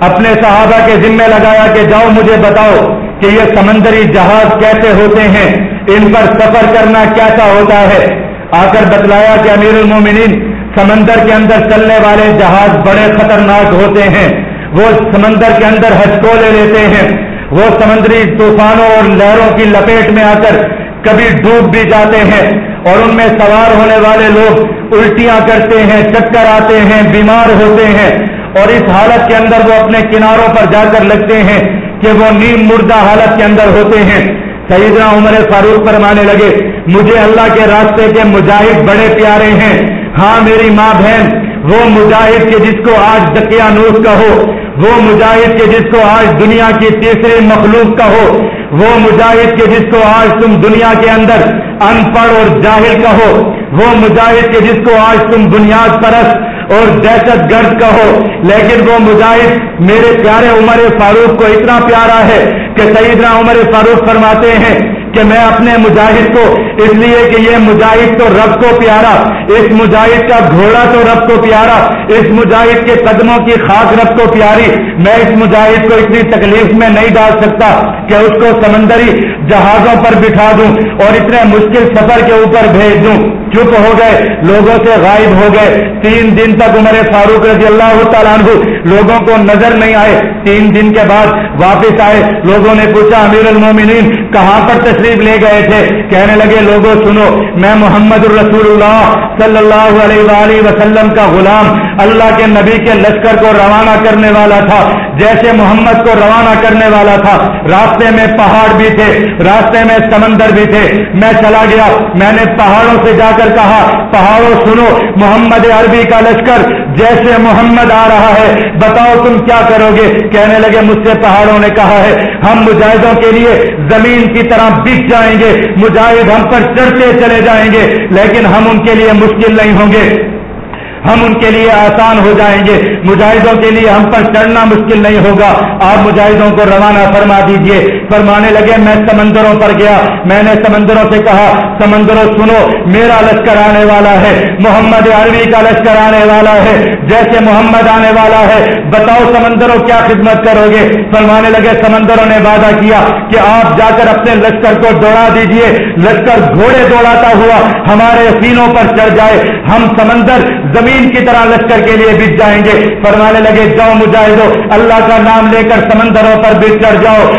اپنے صحابہ کے ذمے لگایا کہ جاؤ مجھے بتاؤ کہ یہ سمندری جہاز کیسے ہوتے ہیں، ان پر سفر کرنا کیسا ہوتا ہے۔ آ کر بتلایا کہ امیر المومنین، سمندر کے اندر چلنے والے جہاز بڑے خطرناک ہوتے ہیں۔ وہ سمندر کے اندر ہچکولے لیتے ہیں۔ وہ سمندری طوفانوں اور لہروں کی لپیٹ میں آ کر کبھی ڈوب بھی جاتے ہیں اور ان میں سوار ہونے والے لوگ الٹیاں کرتے ہیں، چکر آتے ہیں، بیمار ہوتے ہیں۔ اور اس حالت کے اندر وہ اپنے کناروں پر جا کر لگتے ہیں کہ وہ نیم مردہ حالت کے اندر ہوتے ہیں۔ سیدنا عمر فاروق فرمانے لگے، مجھے اللہ کے راستے کے مجاہد بڑے پیارے ہیں۔ ہاں میری ماں بہن، وہ مجاہد کے جس کو آج دکیا نوز کہو وہ مجاہد کے جس کو آج دنیا کی تیسری مخلوق کہو وہ مجاہد کے جس کو آج تم دنیا کے اندر ان پڑھ اور جاہل کہو وہ مجاہد کے جس کو آج تم بنیاد پرست اور دہشت گرد کہو لیکن وہ مجاہد میرے پیارے عمر فاروق کو اتنا پیارا ہے کہ سیدنا عمر فاروق فرماتے ہیں کہ میں اپنے مجاہد کو، اس لیے کہ یہ مجاہد تو رب کو پیارا، اس مجاہد کا گھوڑا تو رب کو پیارا، اس مجاہد کے قدموں کی خاک رب کو پیاری، میں اس مجاہد کو اتنی تکلیف میں نہیں ڈال سکتا کہ اس کو سمندری جہازوں پر بٹھا دوں اور اتنے مشکل سفر کے اوپر بھیج دوں۔ چپ ہو گئے، لوگوں سے غائب ہو گئے۔ تین دن تک عمر فاروق رضی اللہ تعالیٰ عنہ لوگوں کو نظر نہیں آئے۔ تین دن کے بعد واپس آئے۔ لوگوں نے پوچھا، امیر المومنین، کہاں پر تشریف لے گئے تھے؟ کہنے لگے لوگوں سنو، میں محمد الرسول اللہ صلی اللہ علیہ وآلہ وسلم کا غلام، اللہ کے نبی کے لشکر کو روانہ کرنے والا تھا۔ جیسے محمد کو روانہ کرنے والا تھا۔ راستے میں پہاڑ بھی تھے، راستے میں سمندر بھی تھے۔ میں چلا گیا، میں نے پہاڑوں سے جا کر کر کہا، پہاڑوں سنو، محمد عربی کا لشکر جیسے محمد آ رہا ہے۔ بتاؤ تم کیا کرو گے؟ کہنے لگے، مجھ سے پہاڑوں نے کہا ہے، ہم مجاہدوں کے لیے زمین کی طرح بک جائیں گے، مجاہد ہم پر چڑھتے چلے جائیں گے، لیکن ہم ان کے لیے مشکل نہیں ہوں گے۔ ہم ان کے لیے آسان ہو جائیں گے۔ مجاہدوں کے لیے ہم پر چڑھنا مشکل نہیں ہوگا۔ آپ مجاہدوں کو روانہ فرما دیجیے۔ فرمانے لگے، میں سمندروں پر گیا۔ میں نے سمندروں سے کہا، سمندروں سنو، میرا لشکر آنے والا ہے۔ محمد عربی کا لشکر آنے والا ہے۔ جیسے محمد آنے والا ہے، بتاؤ سمندروں کیا خدمت کرو گے؟ فرمانے لگے، سمندروں نے وعدہ کیا کہ آپ جا کر اپنے لشکر کو دوڑا دیجیے۔ لشکر گھوڑے دوڑاتا ہوا ہمارے سینوں پر چڑھ جائے۔ ہم سمندر زمین زمین کی طرح لشکر کے لیے بچ جائیں گے۔ فرمانے لگے، جاؤ مجاہدو، اللہ کا نام لے کر سمندروں پر بچ کر جاؤ۔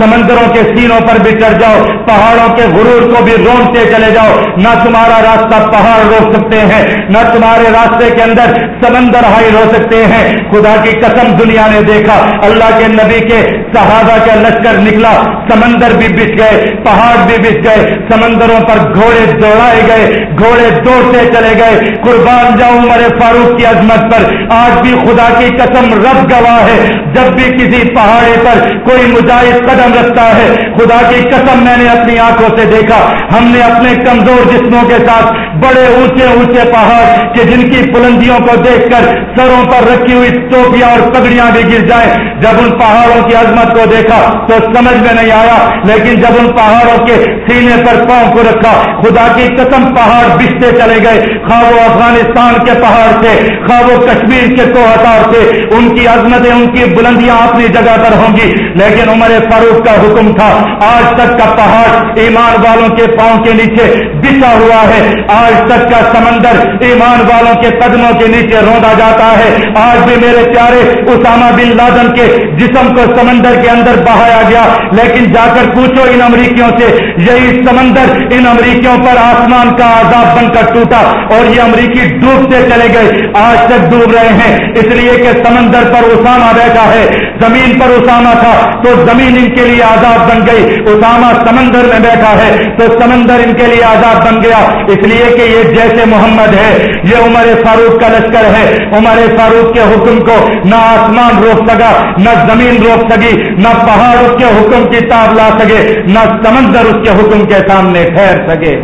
سمندروں کے سینوں پر بھی چڑھ جاؤ، پہاڑوں کے غرور کو بھی روکتے چلے جاؤ۔ نہ تمہارا راستہ پہاڑ روک سکتے ہیں، نہ تمہارے راستے کے اندر سمندر حائل ہو سکتے ہیں۔ خدا کی قسم دنیا نے دیکھا، اللہ کے نبی کے صحابہ کا لشکر نکلا، سمندر بھی بچ گئے، پہاڑ بھی بچ گئے، سمندروں پر گھوڑے دوڑائے گئے، گھوڑے دوڑتے چلے گئے۔ قربان جاؤں مرے فاروق کی عظمت پر۔ آج بھی خدا کی قسم رب گواہ ہے۔ جب بھی کسی پہاڑے پر کوئی مجاہد قدم رکھتا ہے۔ خدا کی قسم میں نے اپنی آنکھوں سے دیکھا۔ ہم نے اپنے کمزور جسموں کے ساتھ بڑے اونچے اونچے پہاڑ کہ جن کی بلندیوں کو دیکھ کر سروں پر رکھی ہوئی ٹوپیاں اور پگڑیاں بھی گر جائیں۔ جب ان پہاڑوں کی عظمت کو دیکھا تو سمجھ میں نہیں آیا۔ لیکن جب ان پہاڑوں کے سینے پر پاؤں کو رکھا، خدا کی قسم پہاڑ بچتے چلے گئے۔ خواہ وہ افغانستان کے پہاڑ تھے، خواہ وہ کشمیر کے کوہتار تھے، ان کی عظمتیں، ان کی بلندیاں اپنی جگہ پر ہوں گی۔ لیکن عمر فاروق کا حکم تھا۔ آج تک کا پہاڑ ایمان والوں کے پاؤں کے نیچے بچا ہوا ہے۔ آج تک کا سمندر ایمان والوں کے قدموں کے نیچے روندا جاتا ہے۔ آج بھی میرے پیارے اسامہ بن لادن کے جسم کو سمندر کے اندر بہایا گیا۔ لیکن جا کر پوچھو ان امریکیوں سے، یہی سمندر ان امریکیوں پر آسمان کا عذاب بن کر ٹوٹا اور یہ امریکی ڈوبتے چلے گئے۔ آج تک ڈوب رہے ہیں۔ اس لیے کہ سمندر پر اسامہ بیٹھا ہے۔ زمین پر اسامہ تھا۔ تو زمین ان کے لیے آزاد بن گئی۔ اسامہ سمندر میں بیٹھا ہے۔ تو سمندر ان کے لیے آزاد بن گیا۔ اس لیے کہ یہ جیسے محمد ہے۔ یہ عمر فاروق کا لشکر ہے۔ عمر فاروق کے حکم کو نہ آسمان روک سکا، نہ زمین روک سکی، نہ پہاڑ اس کے حکم کی تاب لا سکے، نہ سمندر اس کے حکم کے سامنے ٹھہر سکے۔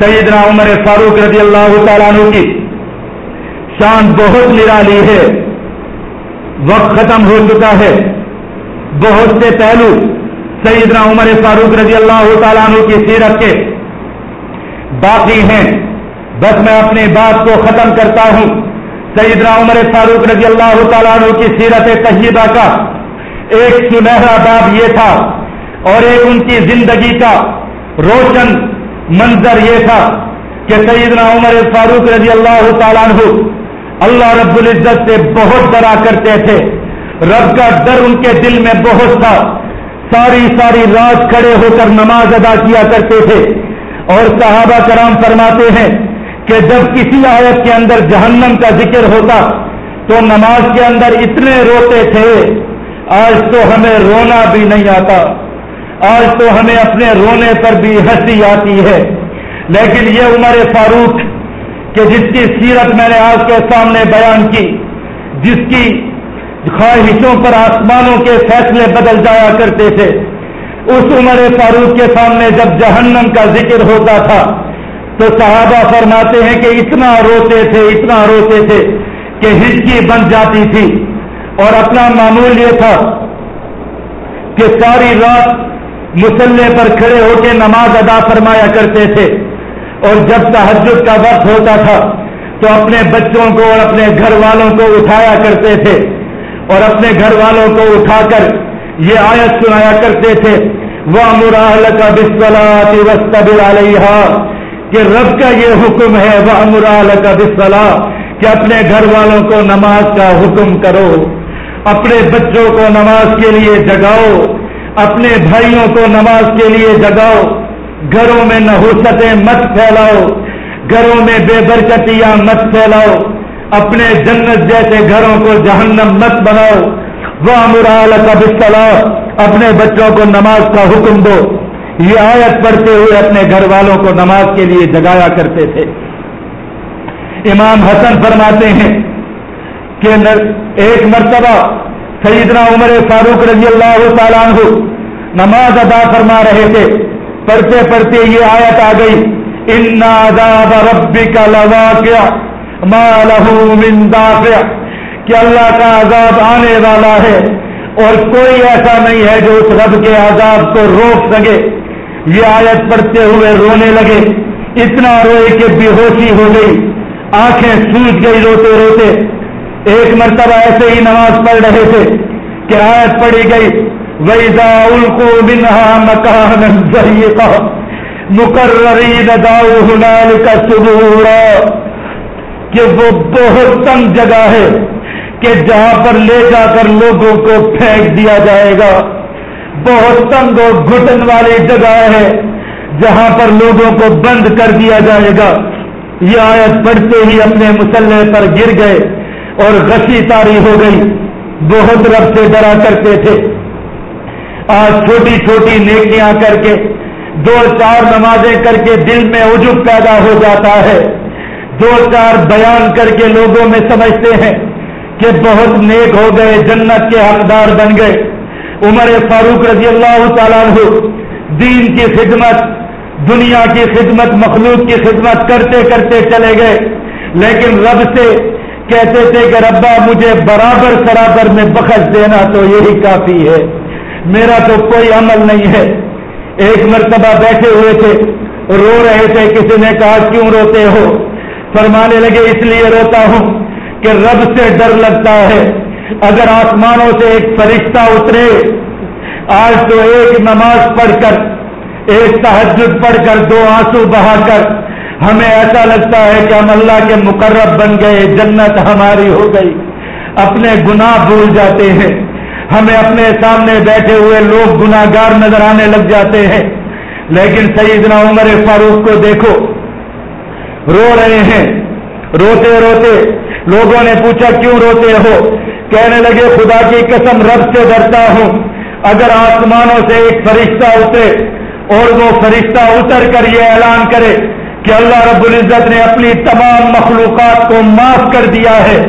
سیدنا عمر فاروق رضی اللہ تعالیٰ عنہ کی شان بہت نرالی ہے۔ وقت ختم ہو چکا ہے۔ بہت سے پہلو سیدنا عمر فاروق رضی اللہ تعالیٰ عنہ کی سیرت کے باقی ہیں۔ بس میں اپنی بات کو ختم کرتا ہوں۔ سیدنا عمر فاروق رضی اللہ تعالیٰ عنہ کی سیرت طیبہ کا ایک سنہرا باب یہ تھا اور ایک ان کی زندگی کا روشن منظر یہ تھا کہ سیدنا عمر فاروق رضی اللہ تعالیٰ عنہ اللہ رب العزت سے بہت ڈرا کرتے تھے۔ رب کا ڈر ان کے دل میں بہت تھا۔ ساری ساری رات کھڑے ہو کر نماز ادا کیا کرتے تھے۔ اور صحابہ کرام فرماتے ہیں کہ جب کسی آیت کے اندر جہنم کا ذکر ہوتا تو نماز کے اندر اتنے روتے تھے۔ آج تو ہمیں رونا بھی نہیں آتا۔ آج تو ہمیں اپنے رونے پر بھی ہنسی آتی ہے۔ لیکن یہ عمر فاروق کہ جس کی سیرت میں نے آپ کے سامنے بیان کی، جس کی خواہشوں پر آسمانوں کے فیصلے بدل جایا کرتے تھے۔ اس عمر فاروق کے سامنے جب جہنم کا ذکر ہوتا تھا، تو صحابہ فرماتے ہیں کہ اتنا روتے تھے، اتنا روتے تھے کہ ہچکی بن جاتی تھی۔ اور اپنا معمول یہ تھا کہ ساری رات مسلح پر کھڑے ہو کے نماز ادا فرمایا کرتے تھے۔ اور جب تحجد کا وقت ہوتا تھا، تو اپنے بچوں کو اور اپنے گھر والوں کو اٹھایا کرتے تھے۔ اور اپنے گھر والوں کو اٹھا کر یہ آیت سنایا کرتے تھے وہ مرال کا بسلا علیہ کہ رب کا یہ حکم ہے وہ مرال کا بسلا کہ اپنے گھر والوں کو نماز کا حکم کرو، اپنے بچوں کو نماز کے لیے جگاؤ، اپنے بھائیوں کو نماز کے لیے جگاؤ۔ گھروں میں نحوستیں مت پھیلاؤ، گھروں میں بے برکتیاں مت پھیلاؤ۔ اپنے جنت جیسے گھروں کو جہنم مت بناؤ۔ وہ مرال کا اپنے بچوں کو نماز کا حکم دو۔ یہ آیت پڑھتے ہوئے اپنے گھر والوں کو نماز کے لیے جگایا کرتے تھے۔ امام حسن فرماتے ہیں کہ ایک مرتبہ سیدنا عمر فاروق رضی اللہ تعالیٰ عنہ نماز ادا فرما رہے تھے۔ پڑھتے پڑھتے یہ آیت آ گئی۔ ان ربی کا لوا کیا من دافع کہ اللہ کا عذاب آنے والا ہے اور کوئی ایسا نہیں ہے جو اس رب کے عذاب کو روک سکے۔ یہ آیت پڑھتے ہوئے رونے لگے۔ اتنا روئے کہ بے ہوشی ہو گئی۔ آنکھیں سوج گئی روتے روتے۔ ایک مرتبہ ایسے ہی نماز پڑھ رہے تھے کہ آیت پڑھی گئی۔ ویزا الکو بنہا مکان مقرری داؤ ہنال کا سبورا۔ کہ وہ بہت تنگ جگہ ہے کہ جہاں پر لے جا کر لوگوں کو پھینک دیا جائے گا۔ بہت تنگ اور گھٹن والی جگہ ہے جہاں پر لوگوں کو بند کر دیا جائے گا۔ یہ آیت پڑھتے ہی اپنے مسلح پر گر گئے اور غشی تاری ہو گئی۔ بہت رب سے ڈرا کرتے تھے۔ آج چھوٹی چھوٹی نیکیاں کر کے دو چار نمازیں کر کے دل میں عجب پیدا ہو جاتا ہے۔ دو چار بیان کر کے لوگوں میں سمجھتے ہیں کہ بہت نیک ہو گئے، جنت کے حقدار بن گئے۔ عمر فاروق رضی اللہ تعالیٰ عنہ دین کی خدمت، دنیا کی خدمت، مخلوق کی خدمت کرتے کرتے چلے گئے۔ لیکن رب سے کہتے تھے کہ ربا، مجھے برابر سرابر میں بخش دینا تو یہی کافی ہے۔ میرا تو کوئی عمل نہیں ہے۔ ایک مرتبہ بیٹھے ہوئے تھے، رو رہے تھے، کسی نے کہا، کیوں روتے ہو؟ فرمانے لگے، اس لیے روتا ہوں کہ رب سے ڈر لگتا ہے۔ اگر آسمانوں سے ایک فرشتہ اترے، آج تو ایک نماز پڑھ کر، ایک تحجد پڑھ کر، دو آنسو بہا کر، ہمیں ایسا لگتا ہے کہ ہم اللہ کے مقرب بن گئے، جنت ہماری ہو گئی۔ اپنے گناہ بھول جاتے ہیں۔ ہمیں اپنے سامنے بیٹھے ہوئے لوگ گناگار نظر آنے لگ جاتے ہیں۔ لیکن سیدنا عمر فاروق کو دیکھو رو رہے ہیں۔ روتے روتے لوگوں نے پوچھا، کیوں روتے ہو؟ کہنے لگے، خدا کی قسم، رب سے ڈرتا ہوں۔ اگر آسمانوں سے ایک فرشتہ اترے اور وہ فرشتہ اتر کر یہ اعلان کرے کہ اللہ رب العزت نے اپنی تمام مخلوقات کو معاف کر دیا ہے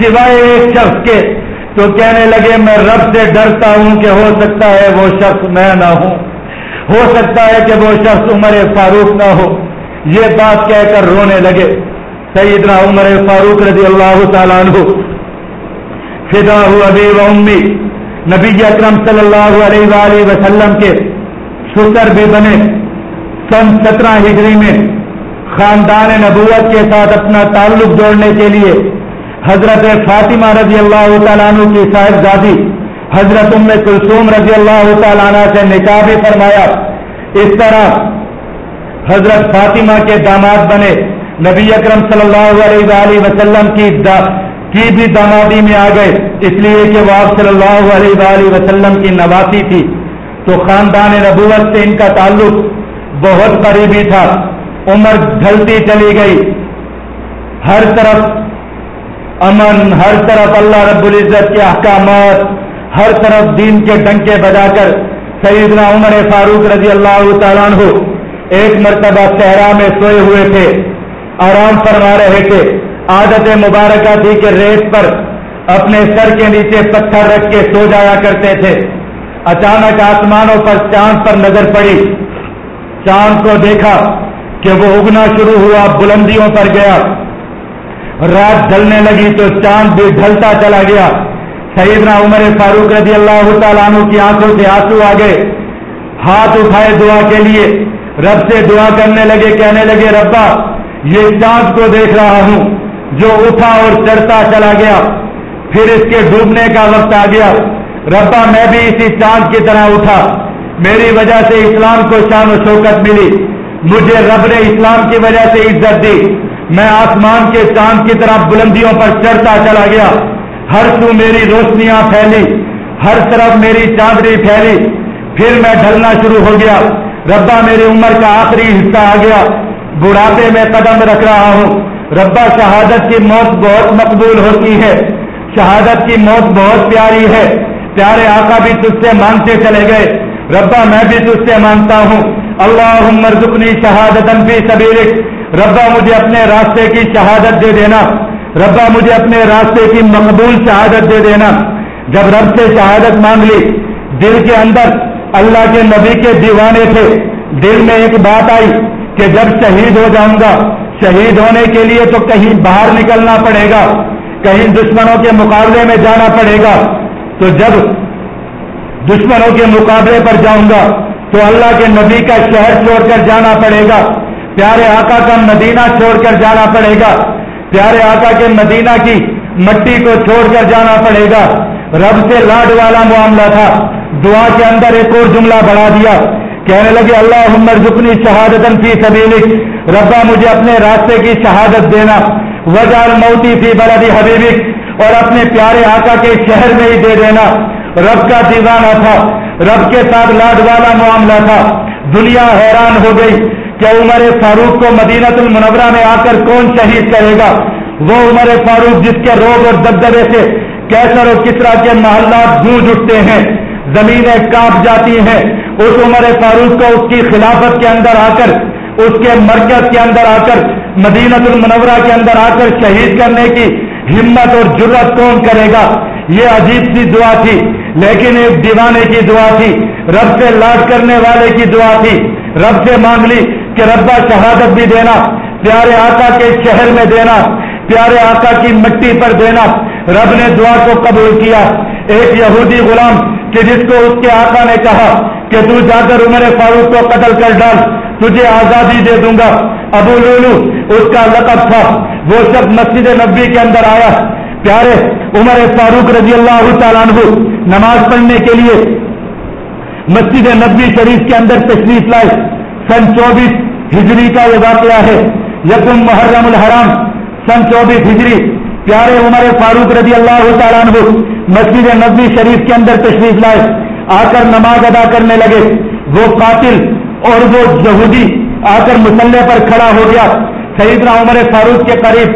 سوائے ایک شخص کے، تو کہنے لگے، میں رب سے ڈرتا ہوں کہ ہو سکتا ہے وہ شخص میں نہ ہوں۔ ہو سکتا ہے کہ وہ شخص عمر فاروق نہ ہو۔ یہ بات کہہ کر رونے لگے۔ سیدنا عمر فاروق رضی اللہ تعالیٰ عنہ، فدا ابی و امی، نبی اکرم صلی اللہ علیہ وآلہ وسلم کے سسر بھی بنے۔ سن سترہ ہجری میں خاندان نبوت کے ساتھ اپنا تعلق جوڑنے کے لیے حضرت فاطمہ رضی اللہ تعالیٰ عنہ کی صاحبزادی حضرت ام کلثوم رضی اللہ تعالیٰ عنہ سے نکاح بھی فرمایا۔ اس طرح حضرت فاطمہ کے داماد بنے۔ نبی اکرم صلی اللہ علیہ وآلہ وسلم کی دا کی بھی دامادی میں آ گئے۔ اس لیے کہ وہ آپ صلی اللہ علیہ وآلہ وسلم کی نواسی تھی۔ تو خاندان نبوت سے ان کا تعلق بہت قریبی تھا۔ عمر ڈھلتی چلی گئی۔ ہر طرف امن، ہر طرف اللہ رب العزت کے احکامات، ہر طرف دین کے ڈنکے بجا کر سیدنا عمر فاروق رضی اللہ تعالیٰ ہو ایک مرتبہ صحرا میں سوئے ہوئے تھے۔ آرام فرما رہے تھے۔ عادت مبارکہ تھی کہ ریت پر اپنے سر کے نیچے پتھر رکھ کے سو جایا کرتے تھے۔ اچانک آسمانوں پر چاند پر نظر پڑی۔ چاند کو دیکھا کہ وہ اگنا شروع ہوا، بلندیوں پر گیا۔ رات ڈھلنے لگی تو چاند بھی ڈھلتا چلا گیا۔ سیدنا عمر فاروق رضی اللہ تعالیٰ عنہ کی آنکھوں سے آنسو آ گئے۔ ہاتھ اٹھائے دعا کے لیے رب سے دعا کرنے لگے، کہنے لگے، ربا، یہ چاند کو دیکھ رہا ہوں، جو اٹھا اور چڑھتا چلا گیا، پھر اس کے ڈوبنے کا وقت آ گیا۔ ربا، میں بھی اسی چاند کی طرح اٹھا۔ میری وجہ سے اسلام کو شان و شوکت ملی۔ مجھے رب نے اسلام کی وجہ سے عزت دی۔ میں آسمان کے چاند کی طرح بلندیوں پر چڑھتا چلا گیا۔ ہر تو میری روشنیاں پھیلی، ہر طرف میری چاندری پھیلی۔ پھر میں ڈھلنا شروع ہو گیا۔ ربا میری عمر کا آخری حصہ آ گیا۔ بڑھاپے میں قدم رکھ رہا ہوں۔ ربا، شہادت کی موت بہت مقبول ہوتی ہے۔ شہادت کی موت بہت پیاری ہے۔ پیارے آقا بھی تجھ سے مانگتے چلے گئے۔ ربا، میں بھی تجھ سے مانگتا ہوں۔ اللہ عمر دکنی شہادت فی سبیرک ربا، مجھے اپنے راستے کی شہادت دے دینا۔ ربا، مجھے اپنے راستے کی مقبول شہادت دے دینا۔ جب رب سے شہادت مانگ لی، دل کے اندر اللہ کے نبی کے دیوانے تھے۔ دل میں ایک بات آئی کہ جب شہید ہو جاؤں گا، شہید ہونے کے لیے تو کہیں باہر نکلنا پڑے گا، کہیں دشمنوں کے مقابلے میں جانا پڑے گا۔ تو جب دشمنوں کے مقابلے پر جاؤں گا، تو اللہ کے نبی کا شہر چھوڑ کر جانا پڑے گا۔ پیارے آقا کا مدینہ چھوڑ کر جانا پڑے گا۔ پیارے آقا کے مدینہ کی مٹی کو چھوڑ کر جانا پڑے گا۔ رب سے لاڈ والا معاملہ تھا۔ دعا کے اندر ایک اور جملہ بڑھا دیا۔ کہنے لگے اللہ عمر جکنی شہادت فی سبیلک۔ ربا، مجھے اپنے راستے کی شہادت دینا۔ وجہ موتی فی بلدی حبیبک۔ اور اپنے پیارے آقا کے شہر میں ہی دے دینا۔ رب کا دیوانہ تھا۔ رب کے ساتھ لاڈ والا معاملہ تھا۔ دنیا حیران ہو گئی کہ عمر فاروق کو مدینت المنورہ میں آ کر کون شہید کرے گا۔ وہ عمر فاروق جس کے روگ اور دبدبے سے کیسر اور کسرا کے محلات گونج اٹھتے ہیں، زمینیں کاپ جاتی ہیں۔ اس عمر فاروق کو اس کی خلافت کے اندر آ کر، اس کے مرکز کے اندر آ کر مدینت المنورہ کے اندر آ کر شہید کرنے کی ہمت اور جرت کون کرے گا؟ یہ عجیب سی دعا تھی، لیکن ایک دیوانے کی دعا تھی، رب سے لاڈ کرنے والے کی دعا تھی۔ رب سے مانگ لی کہ ربا شہادت بھی دینا، پیارے آقا کے شہر میں دینا۔ پیارے آقا کی مٹی پر دینا رب نے دعا کو قبول کیا۔ ایک یہودی غلام کہ جس کو اس کے آقا نے کہا کہ تو جا کر عمر فاروق کو قتل کر ڈال، تجھے آزادی دے دوں گا۔ ابو لولو، اس کا لقب تھا۔ وہ سب مسجد نبی کے اندر آیا۔ پیارے عمر فاروق رضی اللہ تعالیٰ عنہ، نماز پڑھنے کے لیے مسجد نبی شریف کے اندر تشریف لائے۔ سن چوبیس ہجری کا یہ واقعہ ہے۔ یقم محرم الحرام سن چوبیس ہجری، پیارے عمر فاروق رضی اللہ تعالیٰ عنہ مسجد نبی شریف کے اندر تشریف لائے، آ کر نماز ادا کرنے لگے۔ وہ قاتل اور وہ یہودی آ کر مسلح پر کھڑا ہو گیا۔ سیدنا عمر فاروق کے قریب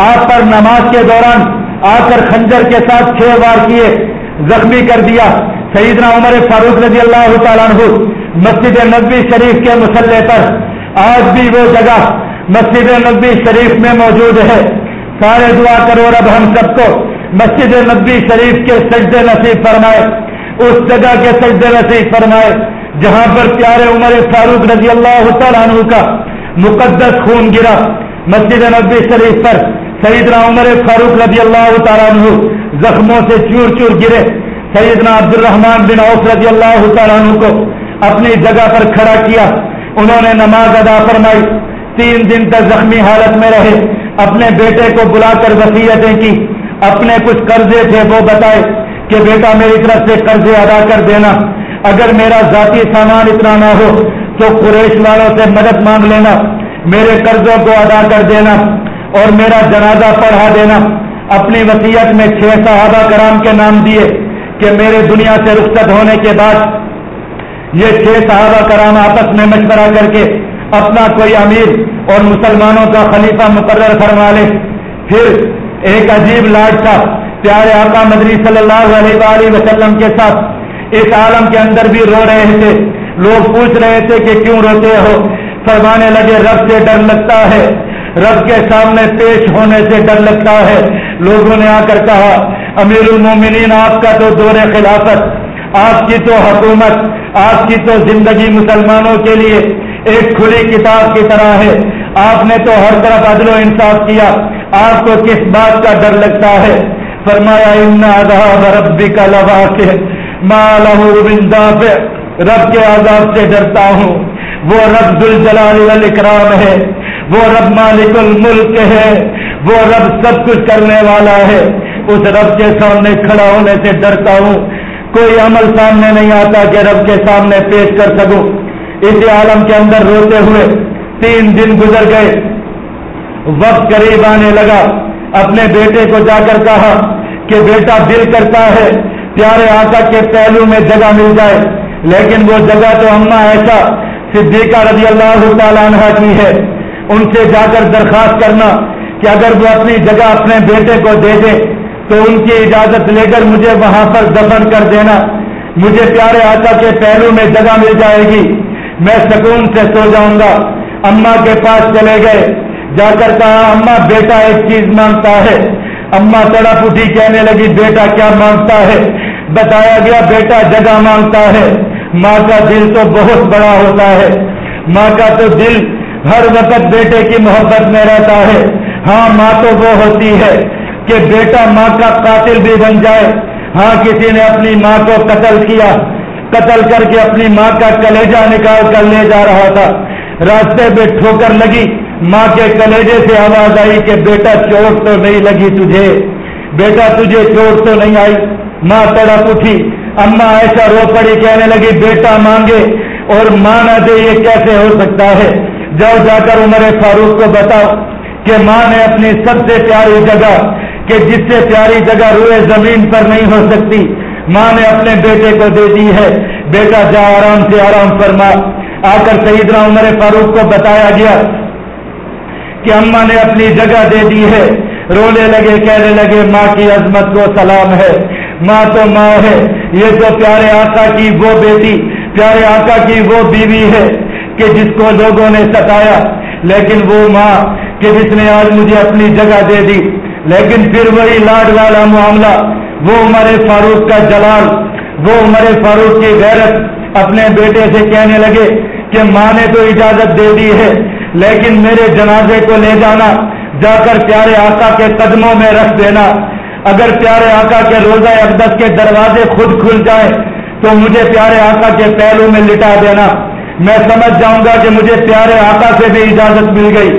آپ پر نماز کے دوران آ کر خنجر کے ساتھ چھ بار کیے، زخمی کر دیا۔ سیدنا عمر فاروق رضی اللہ تعالیٰ عنہ مسجد نبی شریف کے مسلح پر، آج بھی وہ جگہ مسجد نبی شریف میں موجود ہے۔ سارے دعا کرو رب ہم سب کو۔ مسجد نبی شریف کے سجدے نصیب فرمائے۔ اس جگہ کے سجدے نصیب فرمائے۔ جہاں پر پیارے عمر فاروق رضی اللہ تعالیٰ عنہ کا مقدس خون گرا۔ مسجد نبی شریف پر سیدنا عمر فاروق رضی اللہ تعالیٰ عنہ زخموں سے چور چور گرے۔ سیدنا عبد الرحمان بن عوف رضی اللہ تعالیٰ عنہ کو اپنی جگہ پر کھڑا کیا۔ انہوں نے نماز ادا فرمائی۔ تین دن تک زخمی حالت میں رہے، اپنے بیٹے کو بلا کر وسیعتیں کی، اپنے کچھ قرضے تھے، وہ بتائے کہ بیٹا میری طرف سے قرضے ادا کر دینا۔ اگر میرا ذاتی سامان اتنا نہ ہو تو قریش والوں سے مدد مانگ لینا، میرے قرضوں کو ادا کر دینا اور میرا جنازہ پڑھا دینا۔ اپنی وسیعت میں چھ صحابہ کرام کے نام دیے کہ میرے دنیا سے رخصت ہونے کے بعد یہ چھ صحابہ کرام آپس میں مشورہ کر کے اپنا کوئی امیر اور مسلمانوں کا خلیفہ مقرر فرما لے۔ پھر ایک عجیب لاڈ تھا، پیارے آقا مدری صلی اللہ علیہ وآلہ وسلم کے ساتھ۔ اس عالم کے اندر بھی رو رہے تھے۔ لوگ پوچھ رہے تھے کہ کیوں روتے ہو؟ فرمانے لگے، رب سے ڈر لگتا ہے۔ رب کے سامنے پیش ہونے سے ڈر لگتا ہے۔ لوگوں نے آ کر کہا، امیر المومنین، آپ کا تو دور خلافت، آپ کی تو حکومت، آپ کی تو زندگی مسلمانوں کے لیے۔ ایک کھلی کتاب کی طرح ہے۔ آپ نے تو ہر طرف عدل و انصاف کیا۔ آپ کو کس بات کا ڈر لگتا ہے؟ فرمایا، ان عذاب ربک لواقع۔ ما له من دافع۔ رب کے عذاب سے ڈرتا ہوں۔ وہ رب الجلال والاکرام ہے۔ وہ رب مالک الملک ہے۔ وہ رب سب کچھ کرنے والا ہے۔ اس رب کے سامنے کھڑا ہونے سے ڈرتا ہوں۔ کوئی عمل سامنے نہیں آتا کہ رب کے سامنے پیش کر سکوں۔ اس عالم کے اندر روتے ہوئے تین دن گزر گئے۔ وقت قریب آنے لگا۔ اپنے بیٹے کو جا کر کہا کہ بیٹا دل کرتا ہے، پیارے آقا کے پہلو میں جگہ مل جائے۔ لیکن وہ جگہ تو اما ایسا صدیقہ رضی اللہ تعالیٰ عنہ کی ہے۔ ان سے جا کر درخواست کرنا کہ اگر وہ اپنی جگہ اپنے بیٹے کو دے دے، تو ان کی اجازت لے کر مجھے وہاں پر دفن کر دینا۔ مجھے پیارے آقا کے پہلو میں جگہ مل جائے گی۔ میں سکون سے سو جاؤں گا۔ اما کے پاس چلے گئے۔ جا کر کہا اما بیٹا ایک چیز مانگتا ہے۔ اما تڑپ اٹھی کہنے لگی، بیٹا کیا مانگتا ہے؟ بتایا گیا، بیٹا جگہ مانگتا ہے۔ ماں کا دل تو بہت بڑا ہوتا ہے۔ ماں کا تو دل ہر وقت بیٹے کی محبت میں رہتا ہے۔ ہاں ماں تو وہ ہوتی ہے کہ بیٹا ماں کا قاتل بھی بن جائے۔ ہاں کسی نے اپنی ماں کو قتل کیا۔ قتل کر کے اپنی ماں کا کلیجہ نکال کر لے جا رہا تھا۔ راستے پہ ٹھوکر لگی۔ ماں کے کلیجے سے آواز آئی کہ بیٹا چوٹ تو نہیں لگی تجھے۔ بیٹا تجھے چوٹ تو نہیں آئی۔ ماں تڑپ اٹھی۔ اما ایسا رو پڑی، کہنے لگی، بیٹا مانگے اور ماں نہ دے، یہ کیسے ہو سکتا ہے؟ جاؤ، جا کر عمر فاروق کو بتاؤ کہ ماں نے اپنی سب سے پیاری جگہ، کہ جس سے پیاری جگہ روئے زمین پر نہیں ہو سکتی ماں نے اپنے بیٹے کو دے دی ہے۔ بیٹا جا آرام سے آرام فرما۔ آ کر سیدنا عمر فاروق کو بتایا گیا کہ اما نے اپنی جگہ دے دی ہے۔ رونے لگے، کہنے لگے، ماں کی عظمت کو سلام ہے۔ ماں تو ماں ہے۔ یہ تو پیارے آقا کی وہ بیٹی، پیارے آقا کی وہ بیوی ہے کہ جس کو لوگوں نے ستایا۔ لیکن وہ ماں کہ جس نے آج مجھے اپنی جگہ دے دی۔ لیکن پھر وہی لاڈ والا معاملہ وہ عمر فاروق کا جلال، وہ عمر فاروق کی غیرت اپنے بیٹے سے کہنے لگے کہ ماں نے تو اجازت دے دی ہے، لیکن میرے جنازے کو لے جانا، جا کر پیارے آقا کے قدموں میں رکھ دینا۔ اگر پیارے آقا کے روزہ اقدس کے دروازے خود کھل جائیں تو مجھے پیارے آقا کے پہلو میں لٹا دینا۔ میں سمجھ جاؤں گا کہ مجھے پیارے آقا سے بھی اجازت مل گئی،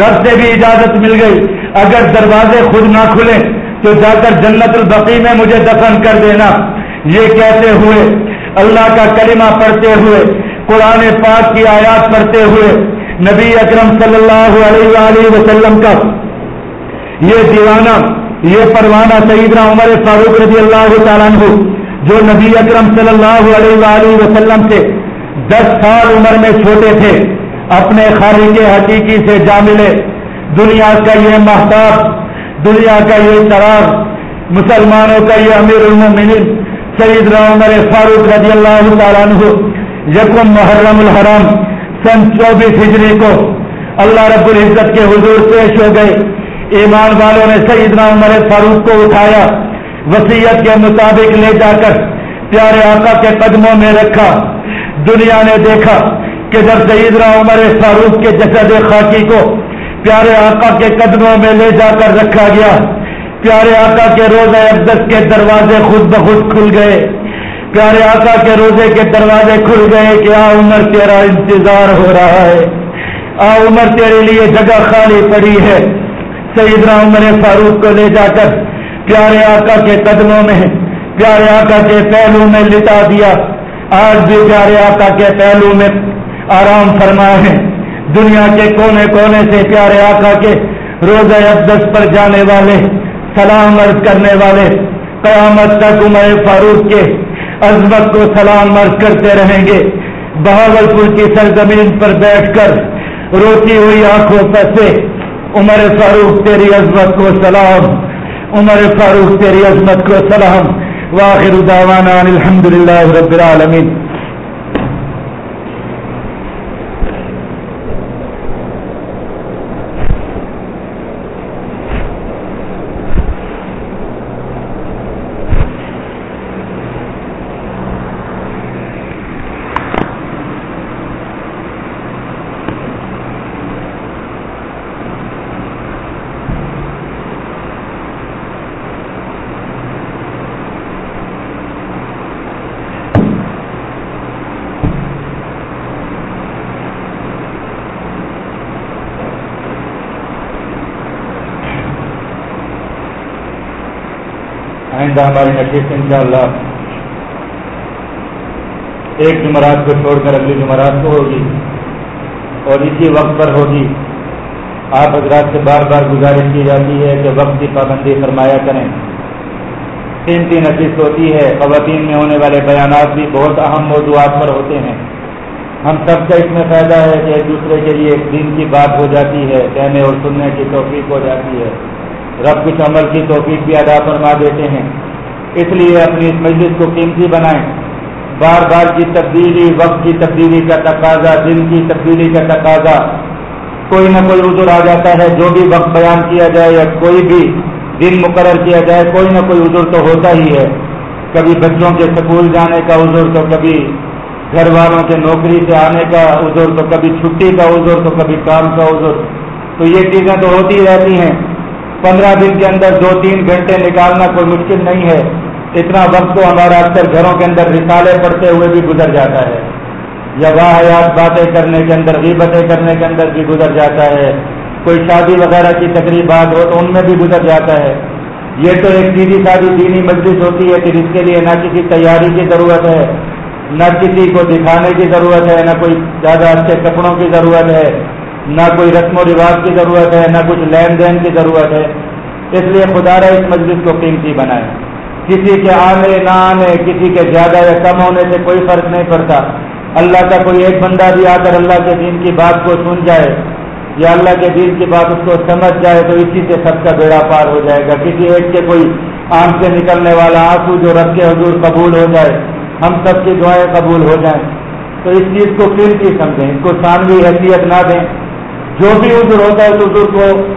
رب سے بھی اجازت مل گئی۔ اگر دروازے خود نہ کھلیں تو جا کر جنت البقی میں مجھے دفن کر دینا۔ یہ کہتے ہوئے، اللہ کا کلمہ پڑھتے ہوئے، قرآن پاک کی آیات پڑھتے ہوئے، نبی اکرم صلی اللہ علیہ وآلہ وسلم کا یہ دیوانہ، یہ پروانہ سیدنا عمر فاروق رضی اللہ تعالیٰ عنہ، جو نبی اکرم صلی اللہ علیہ وآلہ وسلم سے دس سال عمر میں چھوٹے تھے، اپنے خالق حقیقی سے جا ملے۔ دنیا کا یہ محتاب دنیا کا یہ چراغ مسلمانوں کا یہ امیر المومنین سیدنا عمر فاروق رضی اللہ تعالیٰ عنہ، یکم محرم الحرام، سن چوبیس ہجری کو اللہ رب العزت کے حضور پیش ہو گئے۔ ایمان والوں نے سیدنا عمر فاروق کو اٹھایا وسیعت کے مطابق لے جا کر پیارے آقا کے قدموں میں رکھا۔ دنیا نے دیکھا کہ جب سیدنا عمر فاروق کے جسد خاکی کو پیارے آقا کے قدموں میں لے جا کر رکھا گیا۔ پیارے آقا کے روزہ اقدس کے دروازے خود بخود کھل گئے۔ پیارے آقا کے روزے کے دروازے کھل گئے کہ آ عمر تیرا انتظار ہو رہا ہے۔ آ عمر تیرے لیے جگہ خالی پڑی ہے۔ سیدنا عمر فاروق کو لے جا کر پیارے آقا کے قدموں میں، پیارے آقا کے پہلو میں لٹا دیا۔ آج بھی پیارے آقا کے پہلو میں آرام فرمائے دنیا کے کونے کونے سے پیارے آقا کے روزہ اقدس پر جانے والے، سلام عرض کرنے والے، قیامت تک عمر فاروق کے عظمت کو سلام عرض کرتے رہیں گے۔ بہاول پور کی سرزمین پر بیٹھ کر روتی ہوئی آنکھوں پر سے عمر فاروق تیری عظمت کو سلام، عمر فاروق تیری عظمت کو سلام۔ واخر دعوانا الحمد للہ رب العالمین۔ آئندہ ہماری نشست ان شاء اللہ ایک جمعرات کو چھوڑ کر اگلی جمعرات کو ہوگی اور اسی وقت پر ہوگی۔ آپ حضرات سے بار بار گزارش کی جاتی ہے کہ وقت کی پابندی فرمایا کریں۔ تین تین نشست ہوتی ہے۔ خواتین میں ہونے والے بیانات بھی بہت اہم موضوعات پر ہوتے ہیں۔ ہم سب کا اس میں فائدہ ہے کہ ایک دوسرے کے لیے ایک دن کی بات ہو جاتی ہے، کہنے اور سننے کی توفیق ہو جاتی ہے۔ رب کچھ عمل کی توفیق بھی ادا فرما دیتے ہیں۔ اس لیے اپنی اس مجلس کو قیمتی بنائیں۔ بار بار کی تبدیلی، وقت کی تبدیلی کا تقاضا، دن کی تبدیلی کا تقاضا۔ کوئی نہ کوئی عذر آ جاتا ہے، جو بھی وقت بیان کیا جائے یا کوئی بھی دن مقرر کیا جائے، کوئی نہ کوئی عذر تو ہوتا ہی ہے۔ کبھی بچوں کے سکول جانے کا عذر، تو کبھی گھر والوں کے نوکری سے آنے کا عذر، تو کبھی چھٹی کا عذر، تو کبھی کام کا عذر۔ تو یہ چیزیں تو ہوتی رہتی ہیں۔ پندرہ دن کے اندر دو تین گھنٹے نکالنا کوئی مشکل نہیں ہے۔ اتنا وقت تو ہمارا اکثر گھروں کے اندر رسالے پڑھتے ہوئے بھی گزر جاتا ہے۔ یا واحد باتیں کرنے کے اندر، غیبتیں کرنے کے اندر بھی گزر جاتا ہے۔ کوئی شادی وغیرہ کی تقریبات ہو تو ان میں بھی گزر جاتا ہے۔ یہ تو ایک سیدھی سادی دینی مجلس ہوتی ہے، پھر اس کے لیے نہ کسی تیاری کی ضرورت ہے، نہ کسی کو دکھانے کی ضرورت ہے، نہ کوئی زیادہ اچھے کپڑوں کی ضرورت ہے۔ نہ کوئی رسم و رواج کی ضرورت ہے، نہ کچھ لین دین کی ضرورت ہے۔ اس لیے خدا رہا اس مجلس کو قیمتی بنائے۔ کسی کے آنے، نہ آنے، کسی کے زیادہ یا کم ہونے سے کوئی فرق نہیں پڑتا۔ اللہ کا کوئی ایک بندہ بھی آ کر اللہ کے دین کی بات کو سن جائے یا اللہ کے دین کی بات اس کو سمجھ جائے تو اسی سے سب کا بیڑا پار ہو جائے گا۔ کسی ایک کے کوئی آنکھ سے نکلنے والا آنسو جو رب کے حضور قبول ہو جائے، ہم سب کی دعائیں قبول ہو جائیں۔ تو اس چیز کو قیمتی سمجھیں، اس کو ثانوی حیثیت نہ دیں۔ جو بھی عذر ہوتا ہے اس عذر کو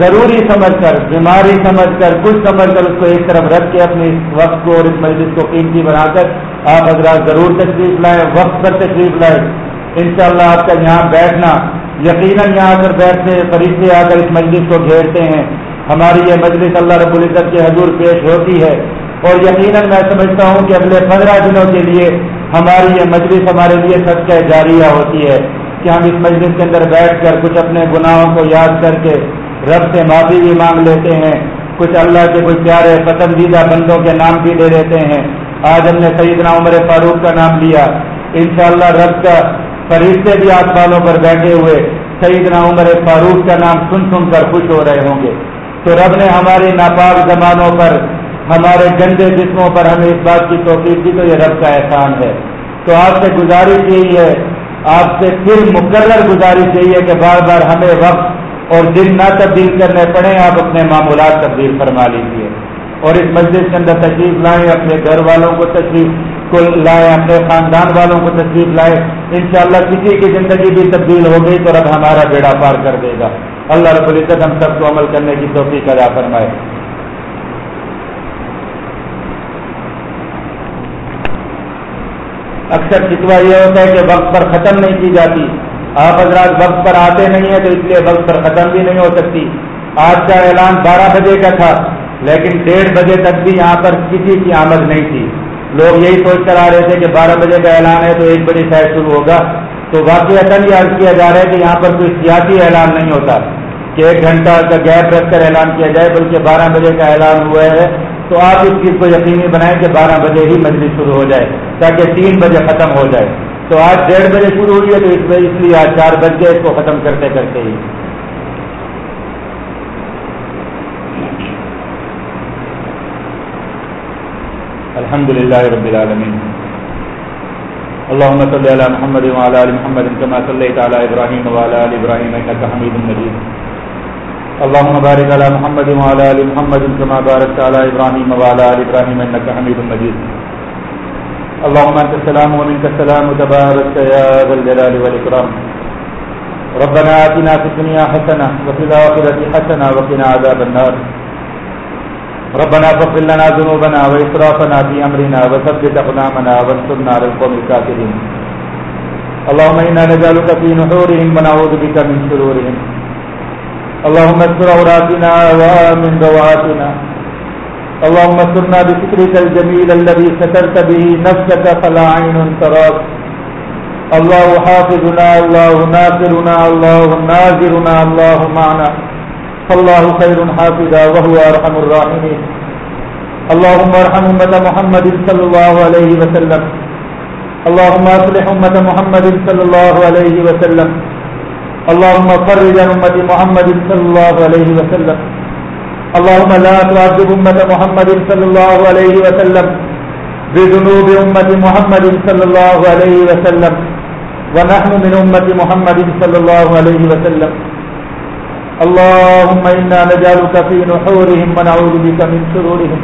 ضروری سمجھ کر، بیماری سمجھ کر، کچھ سمجھ کر اس کو ایک طرف رکھ کے اپنے اس وقت کو اور اس مجلس کو قیمتی بنا کر آپ حضرات ضرور تشریف لائیں، وقت پر تشریف لائیں۔ انشاءاللہ آپ کا یہاں بیٹھنا، یقیناً یہاں آ کر بیٹھتے ہیں فرشتے آ کر اس مجلس کو گھیرتے ہیں۔ ہماری یہ مجلس اللہ رب العزت کے حضور پیش ہوتی ہے۔ اور یقیناً میں سمجھتا ہوں کہ اگلے پندرہ دنوں کے لیے ہماری یہ مجلس ہمارے لیے سب کا جاریہ ہوتی ہے۔ کہ ہم اس مجلس کے اندر بیٹھ کر کچھ اپنے گناہوں کو یاد کر کے رب سے معافی بھی مانگ لیتے ہیں۔ کچھ اللہ کے کچھ پیارے پسندیدہ بندوں کے نام بھی دے دیتے ہیں۔ آج ہم نے سیدنا عمر فاروق کا نام لیا۔ انشاءاللہ رب کا فرشتے بھی آسمانوں پر بیٹھے ہوئے سیدنا عمر فاروق کا نام سن سن کر خوش ہو رہے ہوں گے۔ تو رب نے ہمارے ناپاک زمانوں پر، ہمارے گندے جسموں پر ہمیں اس بات کی توفیق دی تو یہ رب کا احسان ہے۔ تو آپ سے گزارش یہی ہے آپ سے پھر مقرر گزارش یہی ہے کہ بار بار ہمیں وقت اور دن نہ تبدیل کرنے پڑے، آپ اپنے معمولات تبدیل فرما لیجیے اور اس مسجد کے اندر تشریف لائیں، اپنے گھر والوں کو تشریف کو لائیں، اپنے خاندان والوں کو تشریف لائیں۔ انشاءاللہ کسی کی زندگی بھی تبدیل ہو گئی تو رب ہمارا بیڑا پار کر دے گا۔ اللہ رب العزت ہم سب کو عمل کرنے کی توفیق ادا فرمائے۔ اکثر شکوا یہ ہوتا ہے کہ وقت پر ختم نہیں کی جاتی۔ آپ حضرات وقت پر آتے نہیں ہیں تو اس لیے وقت پر ختم بھی نہیں ہو سکتی۔ آج کا اعلان بارہ بجے کا تھا، لیکن ڈیڑھ بجے تک بھی یہاں پر کسی کی آمد نہیں تھی۔ لوگ یہی سوچ کر آ رہے تھے کہ بارہ بجے کا اعلان ہے تو ایک بجے شاید شروع ہوگا۔ تو واقعہ یہ عرض کیا جا رہا ہے کہ یہاں پر کوئی سیاسی اعلان نہیں ہوتا کہ ایک گھنٹہ کا گیپ رکھ کر اعلان کیا جائے، بلکہ بارہ بجے کا اعلان ہوا ہے۔ تو آپ اس چیز کو یقینی بنائیں کہ بارہ بجے ہی مجلس شروع ہو جائے، تاکہ تین بجے ختم ہو جائے۔ تو آج ڈیڑھ بجے شروع ہوئی ہے، تو اس اس لیے آج چار بج گئے، اس کو ختم کرتے کرتے ہی۔ الحمد للہ رب العالمین۔ اللهم صل على محمد وعلى ال محمد كما صليت على ابراهيم وعلى ال ابراهيم انك حميد مجيد اللهم بارك على محمد وعلى ال محمد كما باركت على ابراهيم وعلى ال ابراهيم انك حميد مجيد. اللهم انت السلام ومنك السلام تبارك يا ذا الجلال والاكرام ربنا آتنا في الدنيا حسنه وفي الاخره حسنه وقنا عذاب النار. ربنا فاغفر لنا ذنوبنا وإسرافنا في أمرنا وثبت أقدامنا وانصرنا على القوم الكافرين. اللهم إنا نجعلك في نحورهم ونعوذ بك من شرورهم. اللهم استر عوراتنا وآمن رواتنا. اللهم استرنا بفكرك الجميل الذي سترت به نفسك فلا عين تراك. الله حافظنا، الله ناصرنا، الله ناظرنا، الله معنا. فالله خير حافظا وهو أرحم الراحمين. اللهم ارحم أمة محمد صلى الله عليه وسلم. اللهم أصلح أمة محمد صلى الله عليه وسلم. اللهم فرج عن أمة محمد صلى الله عليه وسلم. اللهم لا تعذب أمة محمد صلى الله عليه وسلم بذنوب أمة محمد صلى الله عليه وسلم. ونحن من أمة محمد صلى الله عليه وسلم. اللهم إنا نجعلك في نحورهم ونعوذ بك من شرورهم.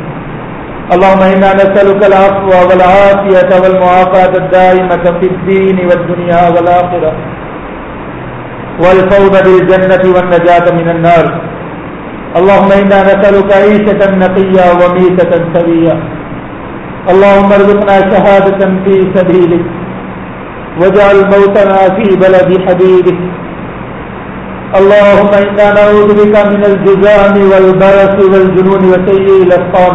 اللهم إنا نسألك العفو والعافية والمعافاة الدائمة في الدين والدنيا والآخرة. والفوض بالجنة والنجاة من النار. اللهم إنا نسألك عيشة نقية وميتة سوية. اللهم ارزقنا شهادة في سبيلك. واجعل موتنا في بلد حبيبك. اللهم إنا نعوذ بك من الجزام والبرس والجنون وسيء الأسقام.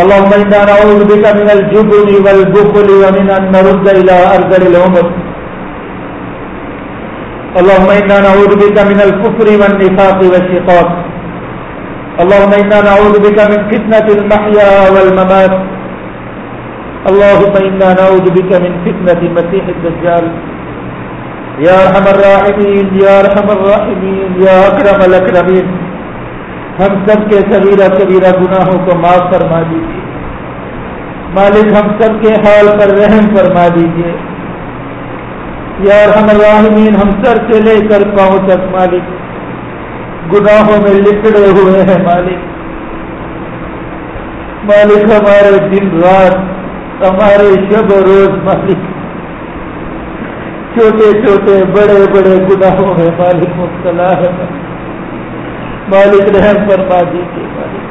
اللهم إنا نعوذ بك من الجبن والبخل ومن أن نرد إلى أرذل العمر. اللهم إنا نعوذ بك من الكفر والنفاق والشقاق. اللهم إنا نعوذ بك من فتنة المحيا والممات. اللهم إنا نعوذ بك من فتنة مسيح الدجال. یا ارحم الراحمین یا ارحم الراحمین یا اکرم الاکرمین ہم سب کے کبیرہ کبیرہ گناہوں کو معاف فرما دیجیے مالک، ہم سب کے حال پر رحم فرما دیجیے یا ارحم الراحمین، ہم سر سے لے کر پاؤں تک مالک۔ گناہوں میں لکڑے ہوئے ہیں مالک۔ مالک ہمارے دن رات، ہمارے شب و روز مالک۔ چھوٹے چھوٹے بڑے بڑے گناہوں میں مالک مبتلا ہے۔ مالک رحم فرما دیجیے مالک۔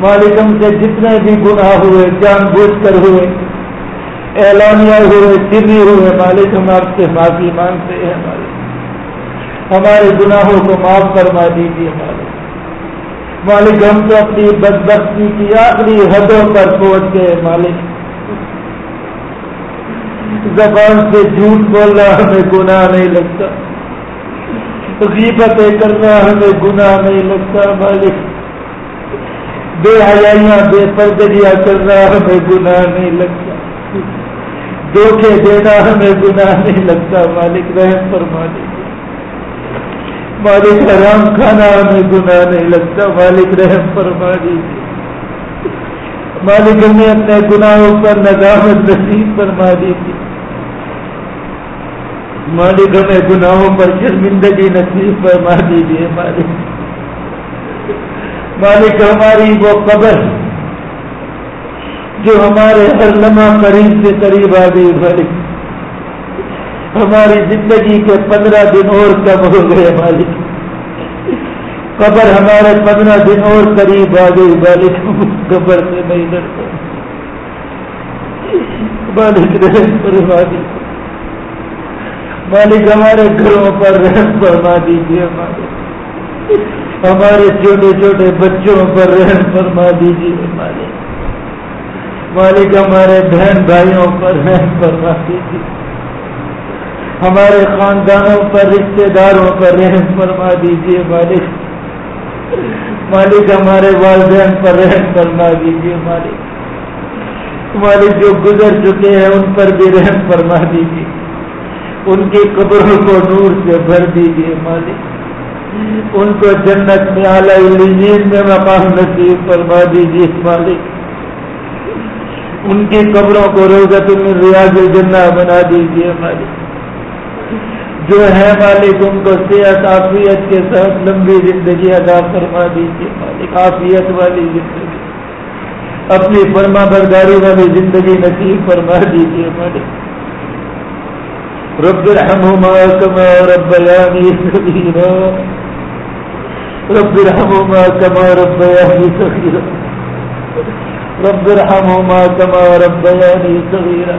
مالک ہم سے جتنے بھی گناہ ہوئے، جان بوجھ کر ہوئے اعلانیہ ہوئے سری ہوئے مالک ہم آپ سے معافی مانگتے ہیں، مالک۔ ہمارے گناہوں کو معاف فرما دیجیے مالک۔ مالک، ہم تو اپنی بدبختی کی آخری حدوں پر پہنچ گئے، مالک۔ زبان سے جھوٹ بولنا ہمیں گناہ نہیں لگتا۔ غیبتیں کرنا ہمیں گناہ نہیں لگتا، مالک۔ بے حیاں بے پردریاں کرنا ہمیں گناہ نہیں لگتا۔ دھوکے دینا ہمیں گناہ نہیں لگتا۔ مالک رحم پر مالک مالک حرام کھانا ہمیں گناہ نہیں لگتا۔ مالک رحم پر مالک مالک ہمیں اپنے گناہوں پر ندامت نصیب فرما دیجیے مالک ہمیں گناہوں پر شرمندگی نصیب فرما دیجیے مالک۔ مالک ہماری وہ قبر جو ہمارے ہر لمحہ قریب سے قریب آ گئی مالک ہماری زندگی کے پندرہ دن اور کم ہو گئے مالک۔ قبر ہمارے پندرہ دن اور قریب آ گئی مالک، قبر سے نہیں ڈرتا مالک فرما دیجیے مالک، ہمارے گھروں پر رحم فرما دیجیے مالک، ہمارے چھوٹے چھوٹے بچوں پر رحم فرما دیجیے مالک مالک ہمارے بہن بھائیوں پر رحم فرما دیجیے ہمارے خاندانوں پر رشتے داروں پر رحم فرما دیجیے مالک۔ مالک ہمارے والدین پر رحم فرما دیجیے مالک۔ مالک جو گزر چکے ہیں، ان پر بھی رحم فرما دیجیے ان کی قبروں کو نور سے بھر دیجیے مالک۔ ان کو جنت میں اعلی میں مقام نصیب فرما دیجیے مالک۔ ان کی قبروں کو روزت میں ریاض جنہ بنا دیجیے مالک۔ جو ہے مالک، ان کو صحت عافیت کے ساتھ لمبی زندگی ادا فرما دیجیے مالک۔ عافیت والی زندگی۔ اپنی فرما برداری والی زندگی نصیب فرما دیجیے مالک۔ رب الحمهما كما ربياني صغيرا۔ رب ارحمهما كما ربياني صغيرا۔ رب ارحمهما كما ربياني صغيرا۔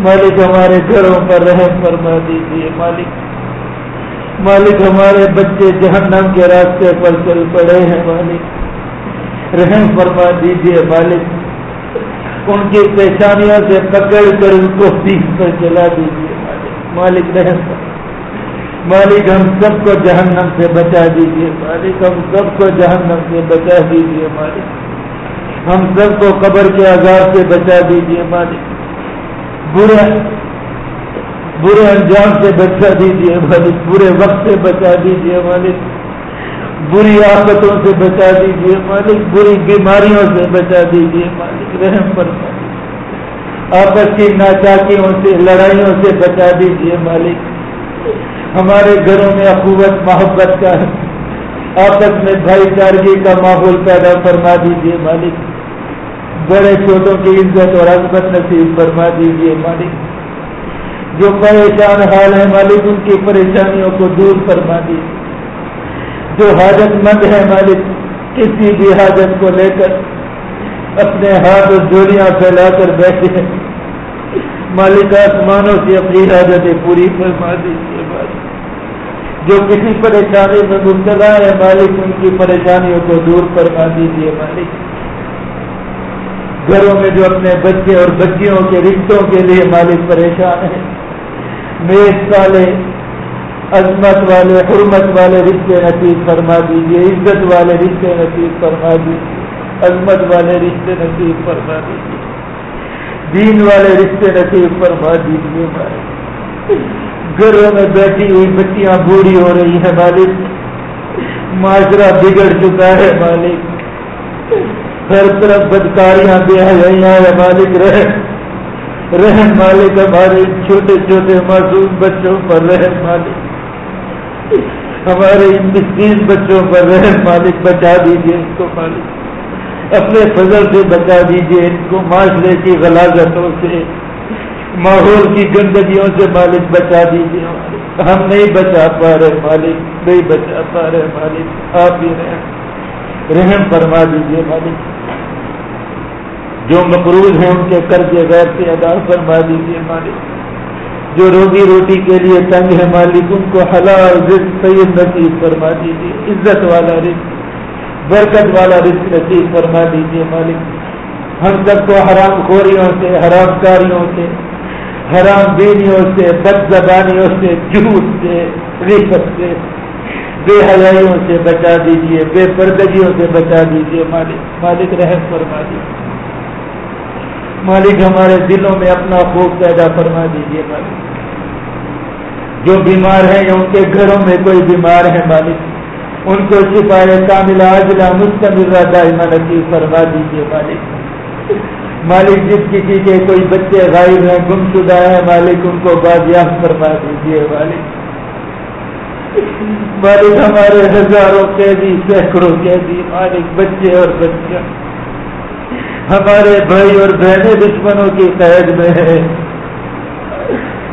مالک ہمارے گھروں پر رحم فرما دیجیے مالک۔ مالک ہمارے بچے جہنم کے راستے پر چل پڑے ہیں مالک۔ رحم فرما دیجیے مالک۔ ان کی پریشانیوں سے پکڑ کر ان کو سیکھ پر چلا دیجیے مالک۔ مالک رحم فرما۔ مالک ہم سب کو جہنم سے بچا دیجیے۔ مالک ہم سب کو جہنم سے بچا دیجیے مالک۔ ہم سب کو قبر کے عذاب سے بچا دیجیے مالک۔ برے برے انجام سے بچا دیجیے مالک۔ برے وقت سے بچا دیجیے مالک۔ بری آفتوں سے بچا دیجیے مالک۔ بری بیماریوں سے بچا دیجیے مالک۔ رحم پر آپس کی ناچاکیوں سے، لڑائیوں سے بچا دیجیے مالک۔ ہمارے گھروں میں اخوت، محبت کا آپس میں بھائی چارگی کا ماحول پیدا فرما دیجیے مالک۔ بڑے چھوٹوں کی عزت اور عظمت نصیب فرما دیجیے مالک۔ جو پریشان حال ہے مالک، ان کی پریشانیوں کو دور فرما دیجیے جو حاجت مند ہے مالک، کسی بھی حاجت کو لے کر اپنے ہاتھ اور جوڑیاں پھیلا کر بیٹھے۔ ہیں مالک آسمانوں سے اپنی حاجتیں پوری فرما دیجیے مالک۔ جو کسی پریشانی میں مبتلا ہے مالک، ان کی پریشانیوں کو دور کروا دیجیے مالک۔ گھروں میں جو اپنے بچے اور بچیوں کے رشتوں کے لیے مالک پریشان ہیں۔ میز والے، عظمت والے، حرمت والے رشتے نصیب فرما دیجیے عزت والے رشتے نصیب فرما دیجیے عظمت والے رشتے نصیب فرما دیجیے دین والے رشتے نصیب فرما دیجیے گھروں میں بیٹھی ہوئی بچیاں بوڑھی ہو رہی ہیں مالک۔ معاشرہ بگڑ چکا ہے مالک۔ ہر طرف بدکاریاں دیا ہے مالک رہ رحم مالک ہمارے چھوٹے چھوٹے معصوم بچوں پر رحم مالک۔ ہمارے مسکین بچوں پر رحم مالک، بچا دیجیے ان کو مالک۔ اپنے فضل سے بچا دیجیے ان کو، معاشرے کی غلاظتوں سے، ماحول کی گندگیوں سے مالک، بچا دیجیے ہم نہیں بچا پا رہے مالک، نہیں بچا پا رہے مالک، آپ ہی رحم رحم فرما دیجیے مالک۔ جو مقروض ہیں ان کے قرضے غیر سے ادا فرما دیجیے مالک۔ جو روزی روٹی کے لیے تنگ ہے مالک، ان کو حلال رزق سید نصیب فرما دیجیے عزت والا رزق، برکت والا رزق نصیب فرما دیجیے مالک۔ ہم سب کو حرام خوریوں سے، حرام کاریوں سے، حرام بینیوں سے، بد زبانیوں سے، جھوٹ سے رشت سے بے حیائیوں سے بچا دیجیے بے پردگیوں سے بچا دیجیے مالک مالک رحم فرما دیجیے مالک ہمارے دلوں میں اپنا خوب پیدا فرما دیجیے مالک۔ جو بیمار ہیں یا ان کے گھروں میں کوئی بیمار ہے، مالک، ان کو شفا کاملہ اجلا مستمل دائمہ نصیب فرما دیجیے مالک۔ مالک، جس کسی کے کوئی بچے غائب ہیں گم شدہ ہے مالک ان کو بازیافت فرما دیجیے مالک۔ مالک ہمارے ہزاروں قیدی، سینکڑوں قیدی، مالک، بچے اور بچیاں۔ ہمارے بھائی اور بہنیں دشمنوں کی قید میں ہے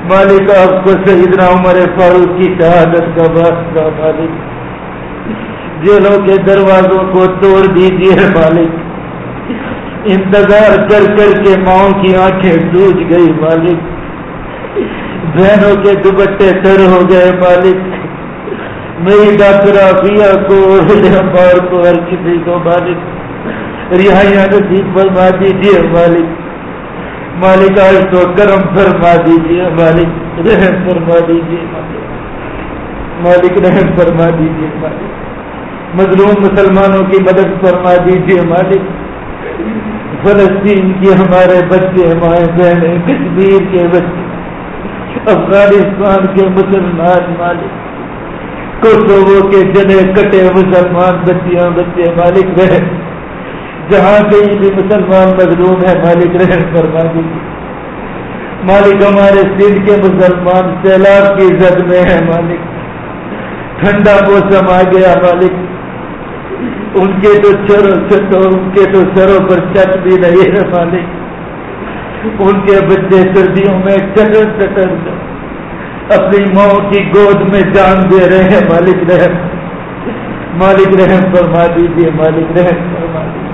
مالک، آپ کو سیدنا عمر فاروق کی شہادت کا واسطہ، مالک۔ جیلوں کے دروازوں کو توڑ دیجیے مالک۔ انتظار کر کر کے ماؤں کی آنکھیں ڈوج گئی مالک۔ بہنوں کے دوپٹے تر ہو گئے، مالک۔ میری ڈاکٹر آفیہ کو بار کو، ہر کسی کو مالک، رہائیاں نصیب فرما دیجیے مالک۔ مالک آج تو کرم فرما دیجیے مالک، رحم فرما دیجیے مالک۔ رحم فرما دیجیے مالک۔ مظلوم مسلمانوں کی مدد فرما دیجیے مالک۔ فلسطین کی ہمارے بچے، مائیں بہنیں، کشمیر کے بچے، افغانستان کے مسلمان مالک۔ کوسوو کے جنے کٹے مسلمان بچیاں بچے مالک رہے۔ جہاں کہیں بھی مسلمان مظلوم ہے، مالک رحم فرما دیجیے مالک ہمارے سندھ کے مسلمان، سیلاب کی زد میں ہے مالک۔ ٹھنڈا موسم آ گیا مالک۔ ان کے تو چرو ان کے تو سروں پر چٹ بھی نہیں ہے مالک۔ ان کے بچے سردیوں میں چٹر چٹر اپنی ماں کی گود میں جان دے رہے ہیں مالک رحم۔ مالک رحم فرما دیجیے مالک رحم فرما دیجیے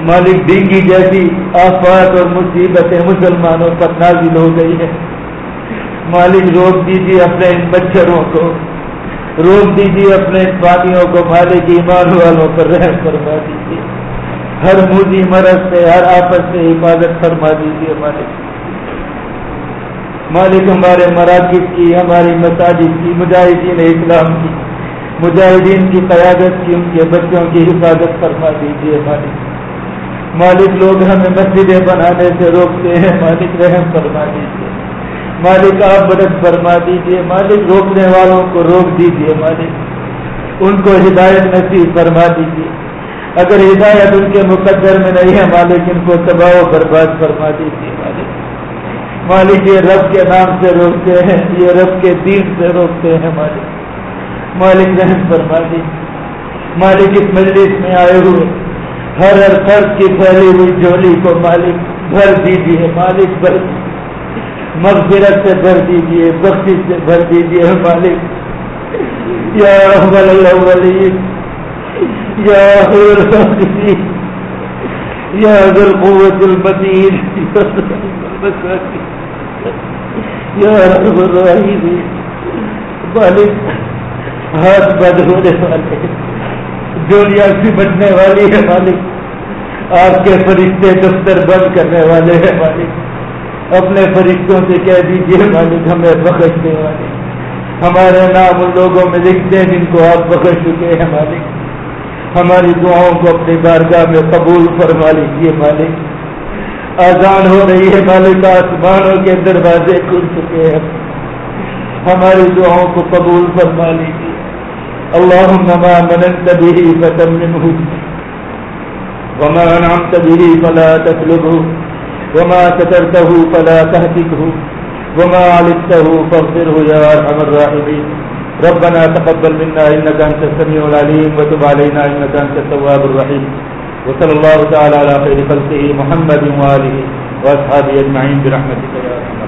مالک ڈینگی جیسی آفات اور مصیبتیں مسلمانوں پر نازل ہو گئی ہے مالک روک دیجیے اپنے ان مچھروں کو۔ روک دیجیے اپنے پانیوں کو، مالک ایمان والوں پر رحم فرما دیجیے ہر موجی مرض سے، ہر آپس سے حفاظت فرما دیجیے مالک۔ مالک ہمارے مراکز کی، ہماری مساجد کی، مجاہدین اسلام کی، مجاہدین کی قیادت کی، ان کے بچوں کی حفاظت فرما دیجیے مالک۔ مالک لوگ ہمیں مسجدیں بنانے سے روکتے ہیں، مالک رحم فرما دیجیے مالک آپ برد فرما دیجیے مالک روکنے والوں کو روک دیجیے مالک۔ ان کو ہدایت نصیب فرما دیجیے اگر ہدایت ان کے مقدر میں نہیں ہے، مالک ان کو تباہ و برباد فرما دیجیے مالک، یہ رب کے نام سے روکتے ہیں، یہ رب کے دین سے روکتے ہیں مالک۔ مالک رحم فرما دیجیے مالک اس مجلس میں آئے ہوئے۔ ہر ہر فرض کی پھیلی ہوئی جولی کو مالک بھر دیجیے، مالک بھر مغفرت سے بھر دیجیے بخشی سے بھر دیجیے، مالک۔ یا الاولین یا یا ذل قوت المدین یا رب الرحیم. مالک ہاتھ بد ہونے والے جولیا سمٹنے والی ہے مالک آپ کے فرشتے دفتر بند کرنے والے ہیں مالک اپنے فرشتوں سے کہہ دیجیے مالک ہمیں بخشنے والے۔ ہمارے نام ان لوگوں میں لکھتے ہیں جن کو آپ بخش چکے ہیں مالک ہماری دعاؤں کو اپنی بارگاہ میں قبول فرما لیجیے مالک آزان ہو رہی ہے مالک آسمانوں کے دروازے کھل چکے ہیں۔ ہماری دعاؤں کو قبول فرما لیجیے اللهم ما مننت به فتمنه وما أنعمت به فلا تطلبه وما سترته فلا تهتكه وما علمته فاغفره يا أرحم الراحمين ربنا تقبل منا إنك أنت السميع العليم وتب علينا إنك أنت التواب الرحيم وصلى الله تعالى على خير خلقه محمد وآله وأصحابه أجمعين برحمتك يا